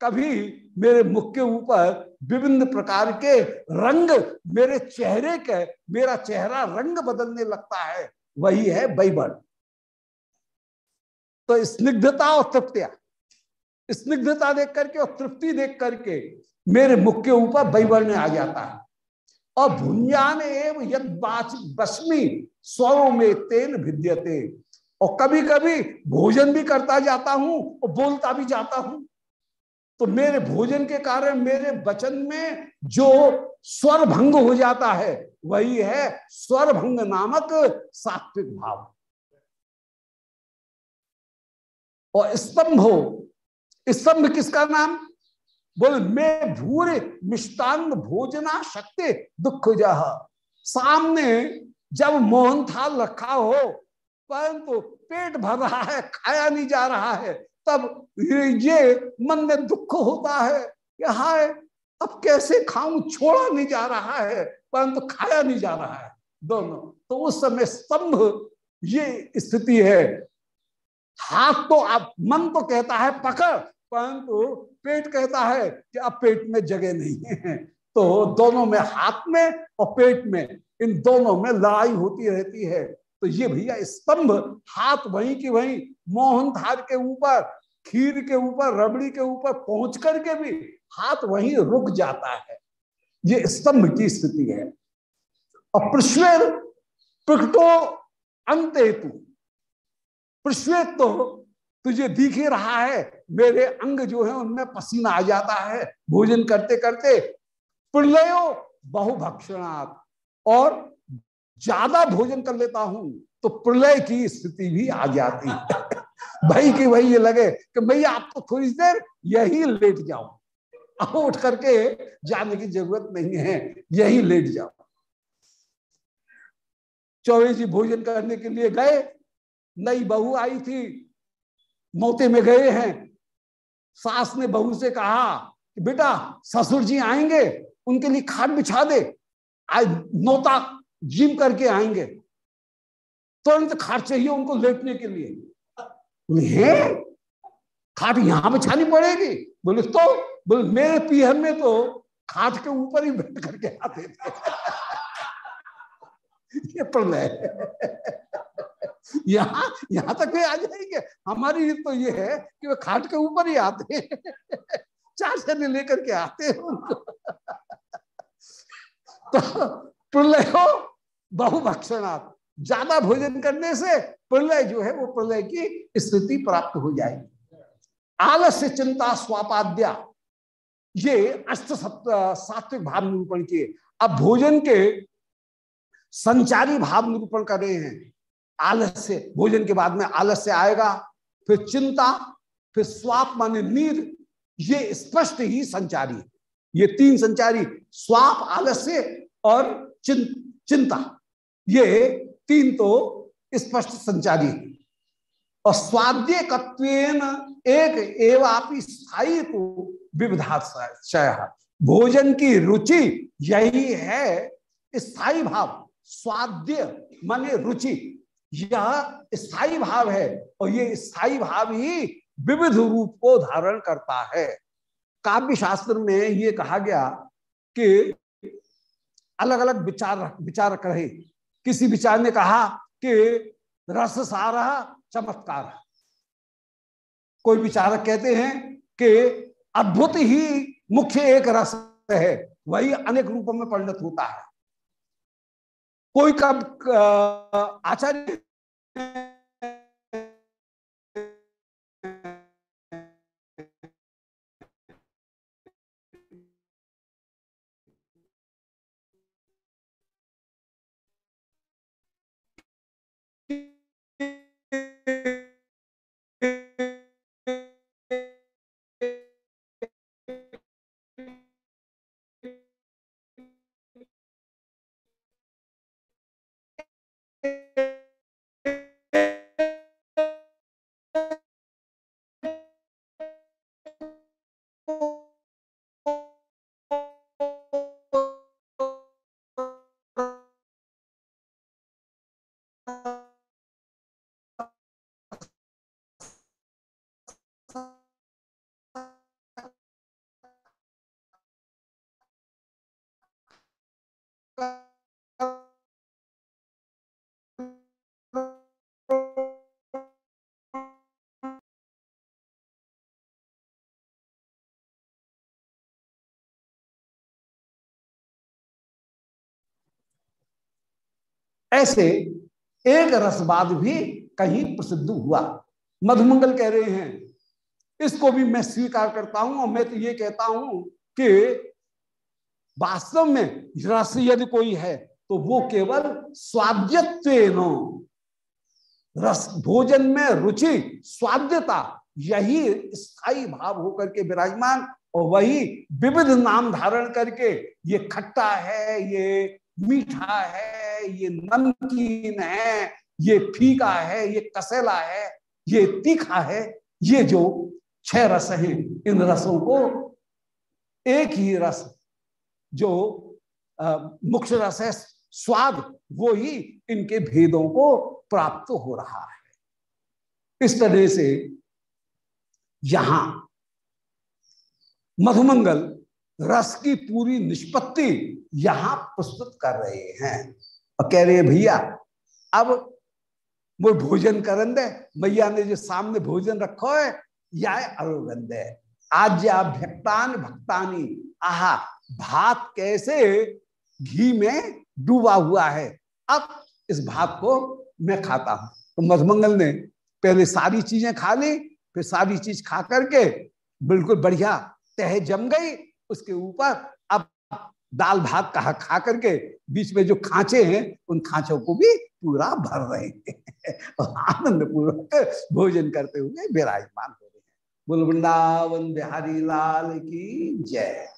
कभी मेरे मुख के ऊपर विभिन्न प्रकार के रंग मेरे चेहरे के, मेरा चेहरा रंग बदलने लगता है। वही है बैबल तो स्निग्धता और तृप्तिया। स्निग्धता देख करके और तृप्ति देख करके मेरे मुख के ऊपर बैबल आ जाता है। और भुंजान एवं यद बस्मी, स्वरों में तेल भिद्यते। और कभी कभी भोजन भी करता जाता हूँ और बोलता भी जाता हूँ। तो मेरे भोजन के कारण मेरे वचन में जो स्वर भंग हो जाता है, वही है स्वर भंग नामक सात्विक भाव। और स्तंभ हो, स्तंभ किसका नाम? बोल, मैं भूरे मिष्टांग भोजना शक्ति दुख जह। सामने जब मोहन थाल रखा हो, परंतु पेट भर रहा है, खाया नहीं जा रहा है, तब ये मन में दुख होता है यहाँ अब कैसे खाऊं? छोड़ा नहीं जा रहा है, परंतु खाया नहीं जा रहा है। दोनों। तो उस समय स्तंभ, ये स्थिति है। हाथ तो आप, मन तो कहता है, पकड़। परंतु पेट कहता है कि अब पेट में जगह नहीं है। तो दोनों में हाथ में और पेट में, इन दोनों में लड़ाई होती रहती है। तो ये भैया स्तंभ, हाथ वहीं की वहीं मोहन धार के ऊपर, खीर के ऊपर, रबड़ी के ऊपर, पहुँच करके भी हाथ वहीं रुक जाता है। ये स्तंभ की स्थिति है। और प्रश्वेर प्रकटो अंत हेतु प्रश्वेत तो तुझे दिख ही रहा है, मेरे अंग जो है उनमें पसीना आ जाता है। भोजन करते करते प्रलयो बहुभक्षणात् और ज़्यादा भोजन कर लेता हूँ तो प्रलय की स्थिति भी आ जाती। है भाई की भाई ये लगे कि भैया आपको थोड़ी देर यही लेट जाओ। उठ करके जाने की ज़रूरत नहीं है, यही लेट जाओ। चौबे जी भोजन करने के लिए गए, नई बहू आई थी मोते में गए हैं। सास ने बहू से कहा कि बेटा, ससुर जी आएँगे, उनके लिए खाट बिछा दे। आज नोता जिम करके आएँगे। तुरंत तो खाट चाहिए उनको लेटने के लिए। बोले है खाट यहाँ बिछानी पड़ेगी। बोले तो बोले, मेरे पीहर में तो खाट के ऊपर ही बैठ करके आते थे। ये प्रलय यहाँ यहाँ तक भी आ जाएँगे। हमारी तो ये है कि वे खाट के ऊपर ही आते हैं। चार जने लेकर के आते हैं तो प्रलय हो, बहुभक्षणात्। ज़्यादा भोजन करने से प्रलय जो है, वो प्रलय की स्थिति प्राप्त हो जाएगी। आलस्य चिंता स्वापाद्या। ये अष्ट सात्विक भाव निरूपण किए। अब भोजन के संचारी भाव निरूपण कर रहे हैं। आलस्य भोजन के बाद में आलस्य आएगा फिर चिंता फिर स्वाप माने नीर ये स्पष्ट ही संचारी ये तीन संचारी स्वाप आलस्य और चिं, चिंता। ये तीन तो स्पष्ट संचारी और स्वाद्य कत्वेन एक एवापि स्थायी तो विविधा भोजन की रुचि यही है स्थायी भाव स्वाद्य माने रुचि। यह स्थायी भाव है और ये स्थायी भाव ही विविध रूप को धारण करता है। काव्य शास्त्र में ये कहा गया कि अलग अलग विचार विचारक रहे किसी विचार ने कहा कि रस सारा चमत्कार। कोई विचारक कहते हैं कि अद्भुत ही मुख्य एक रस है, वही अनेक रूपों में परिणत होता है। कोई कब आचार्य ऐसे एक रसवाद भी कहीं प्रसिद्ध हुआ। मधुमंगल कह रहे हैं, इसको भी मैं स्वीकार करता हूँ और मैं तो ये कहता हूँ कि वास्तव में रस यदि कोई है तो वो केवल स्वाद्यत्व रस, भोजन में रुचि, स्वाद्यता, यही स्थायी भाव होकर के विराजमान, और वही विविध नाम धारण करके ये खट्टा है, ये मीठा है, ये नमकीन है, ये फीका है, ये कसेला है, ये तीखा है, ये जो छह रस हैं, इन रसों को एक ही रस जो मुख्य रस है, स्वाद वो ही इनके भेदों को प्राप्त हो रहा है। इस तरह से यहाँ मधुमंगल रस की पूरी निष्पत्ति यहाँ प्रस्तुत कर रहे हैं। और कह रहे हैं, भैया, अब वो भोजन करन दे मैया ने जो सामने भोजन रखो है या अरोगंद है आज भक्तान भक्तानी, आहा भात कैसे घी में डूबा हुआ है? अब इस भात को मैं खाता हूँ। तो मधुमंगल ने पहले सारी चीज़ें खा ली, फिर सारी चीज़ खा करके बिल्कुल बढ़िया तह जम गई। उसके ऊपर अब दाल भात कहा खा करके बीच में जो खांचे हैं, उन खांचों को भी पूरा भर रहे हैं। आनंद पूर्वक भोजन करते हुए विराजमान हो रहे हैं। बोल, वृंदावन बिहारी लाल की जय।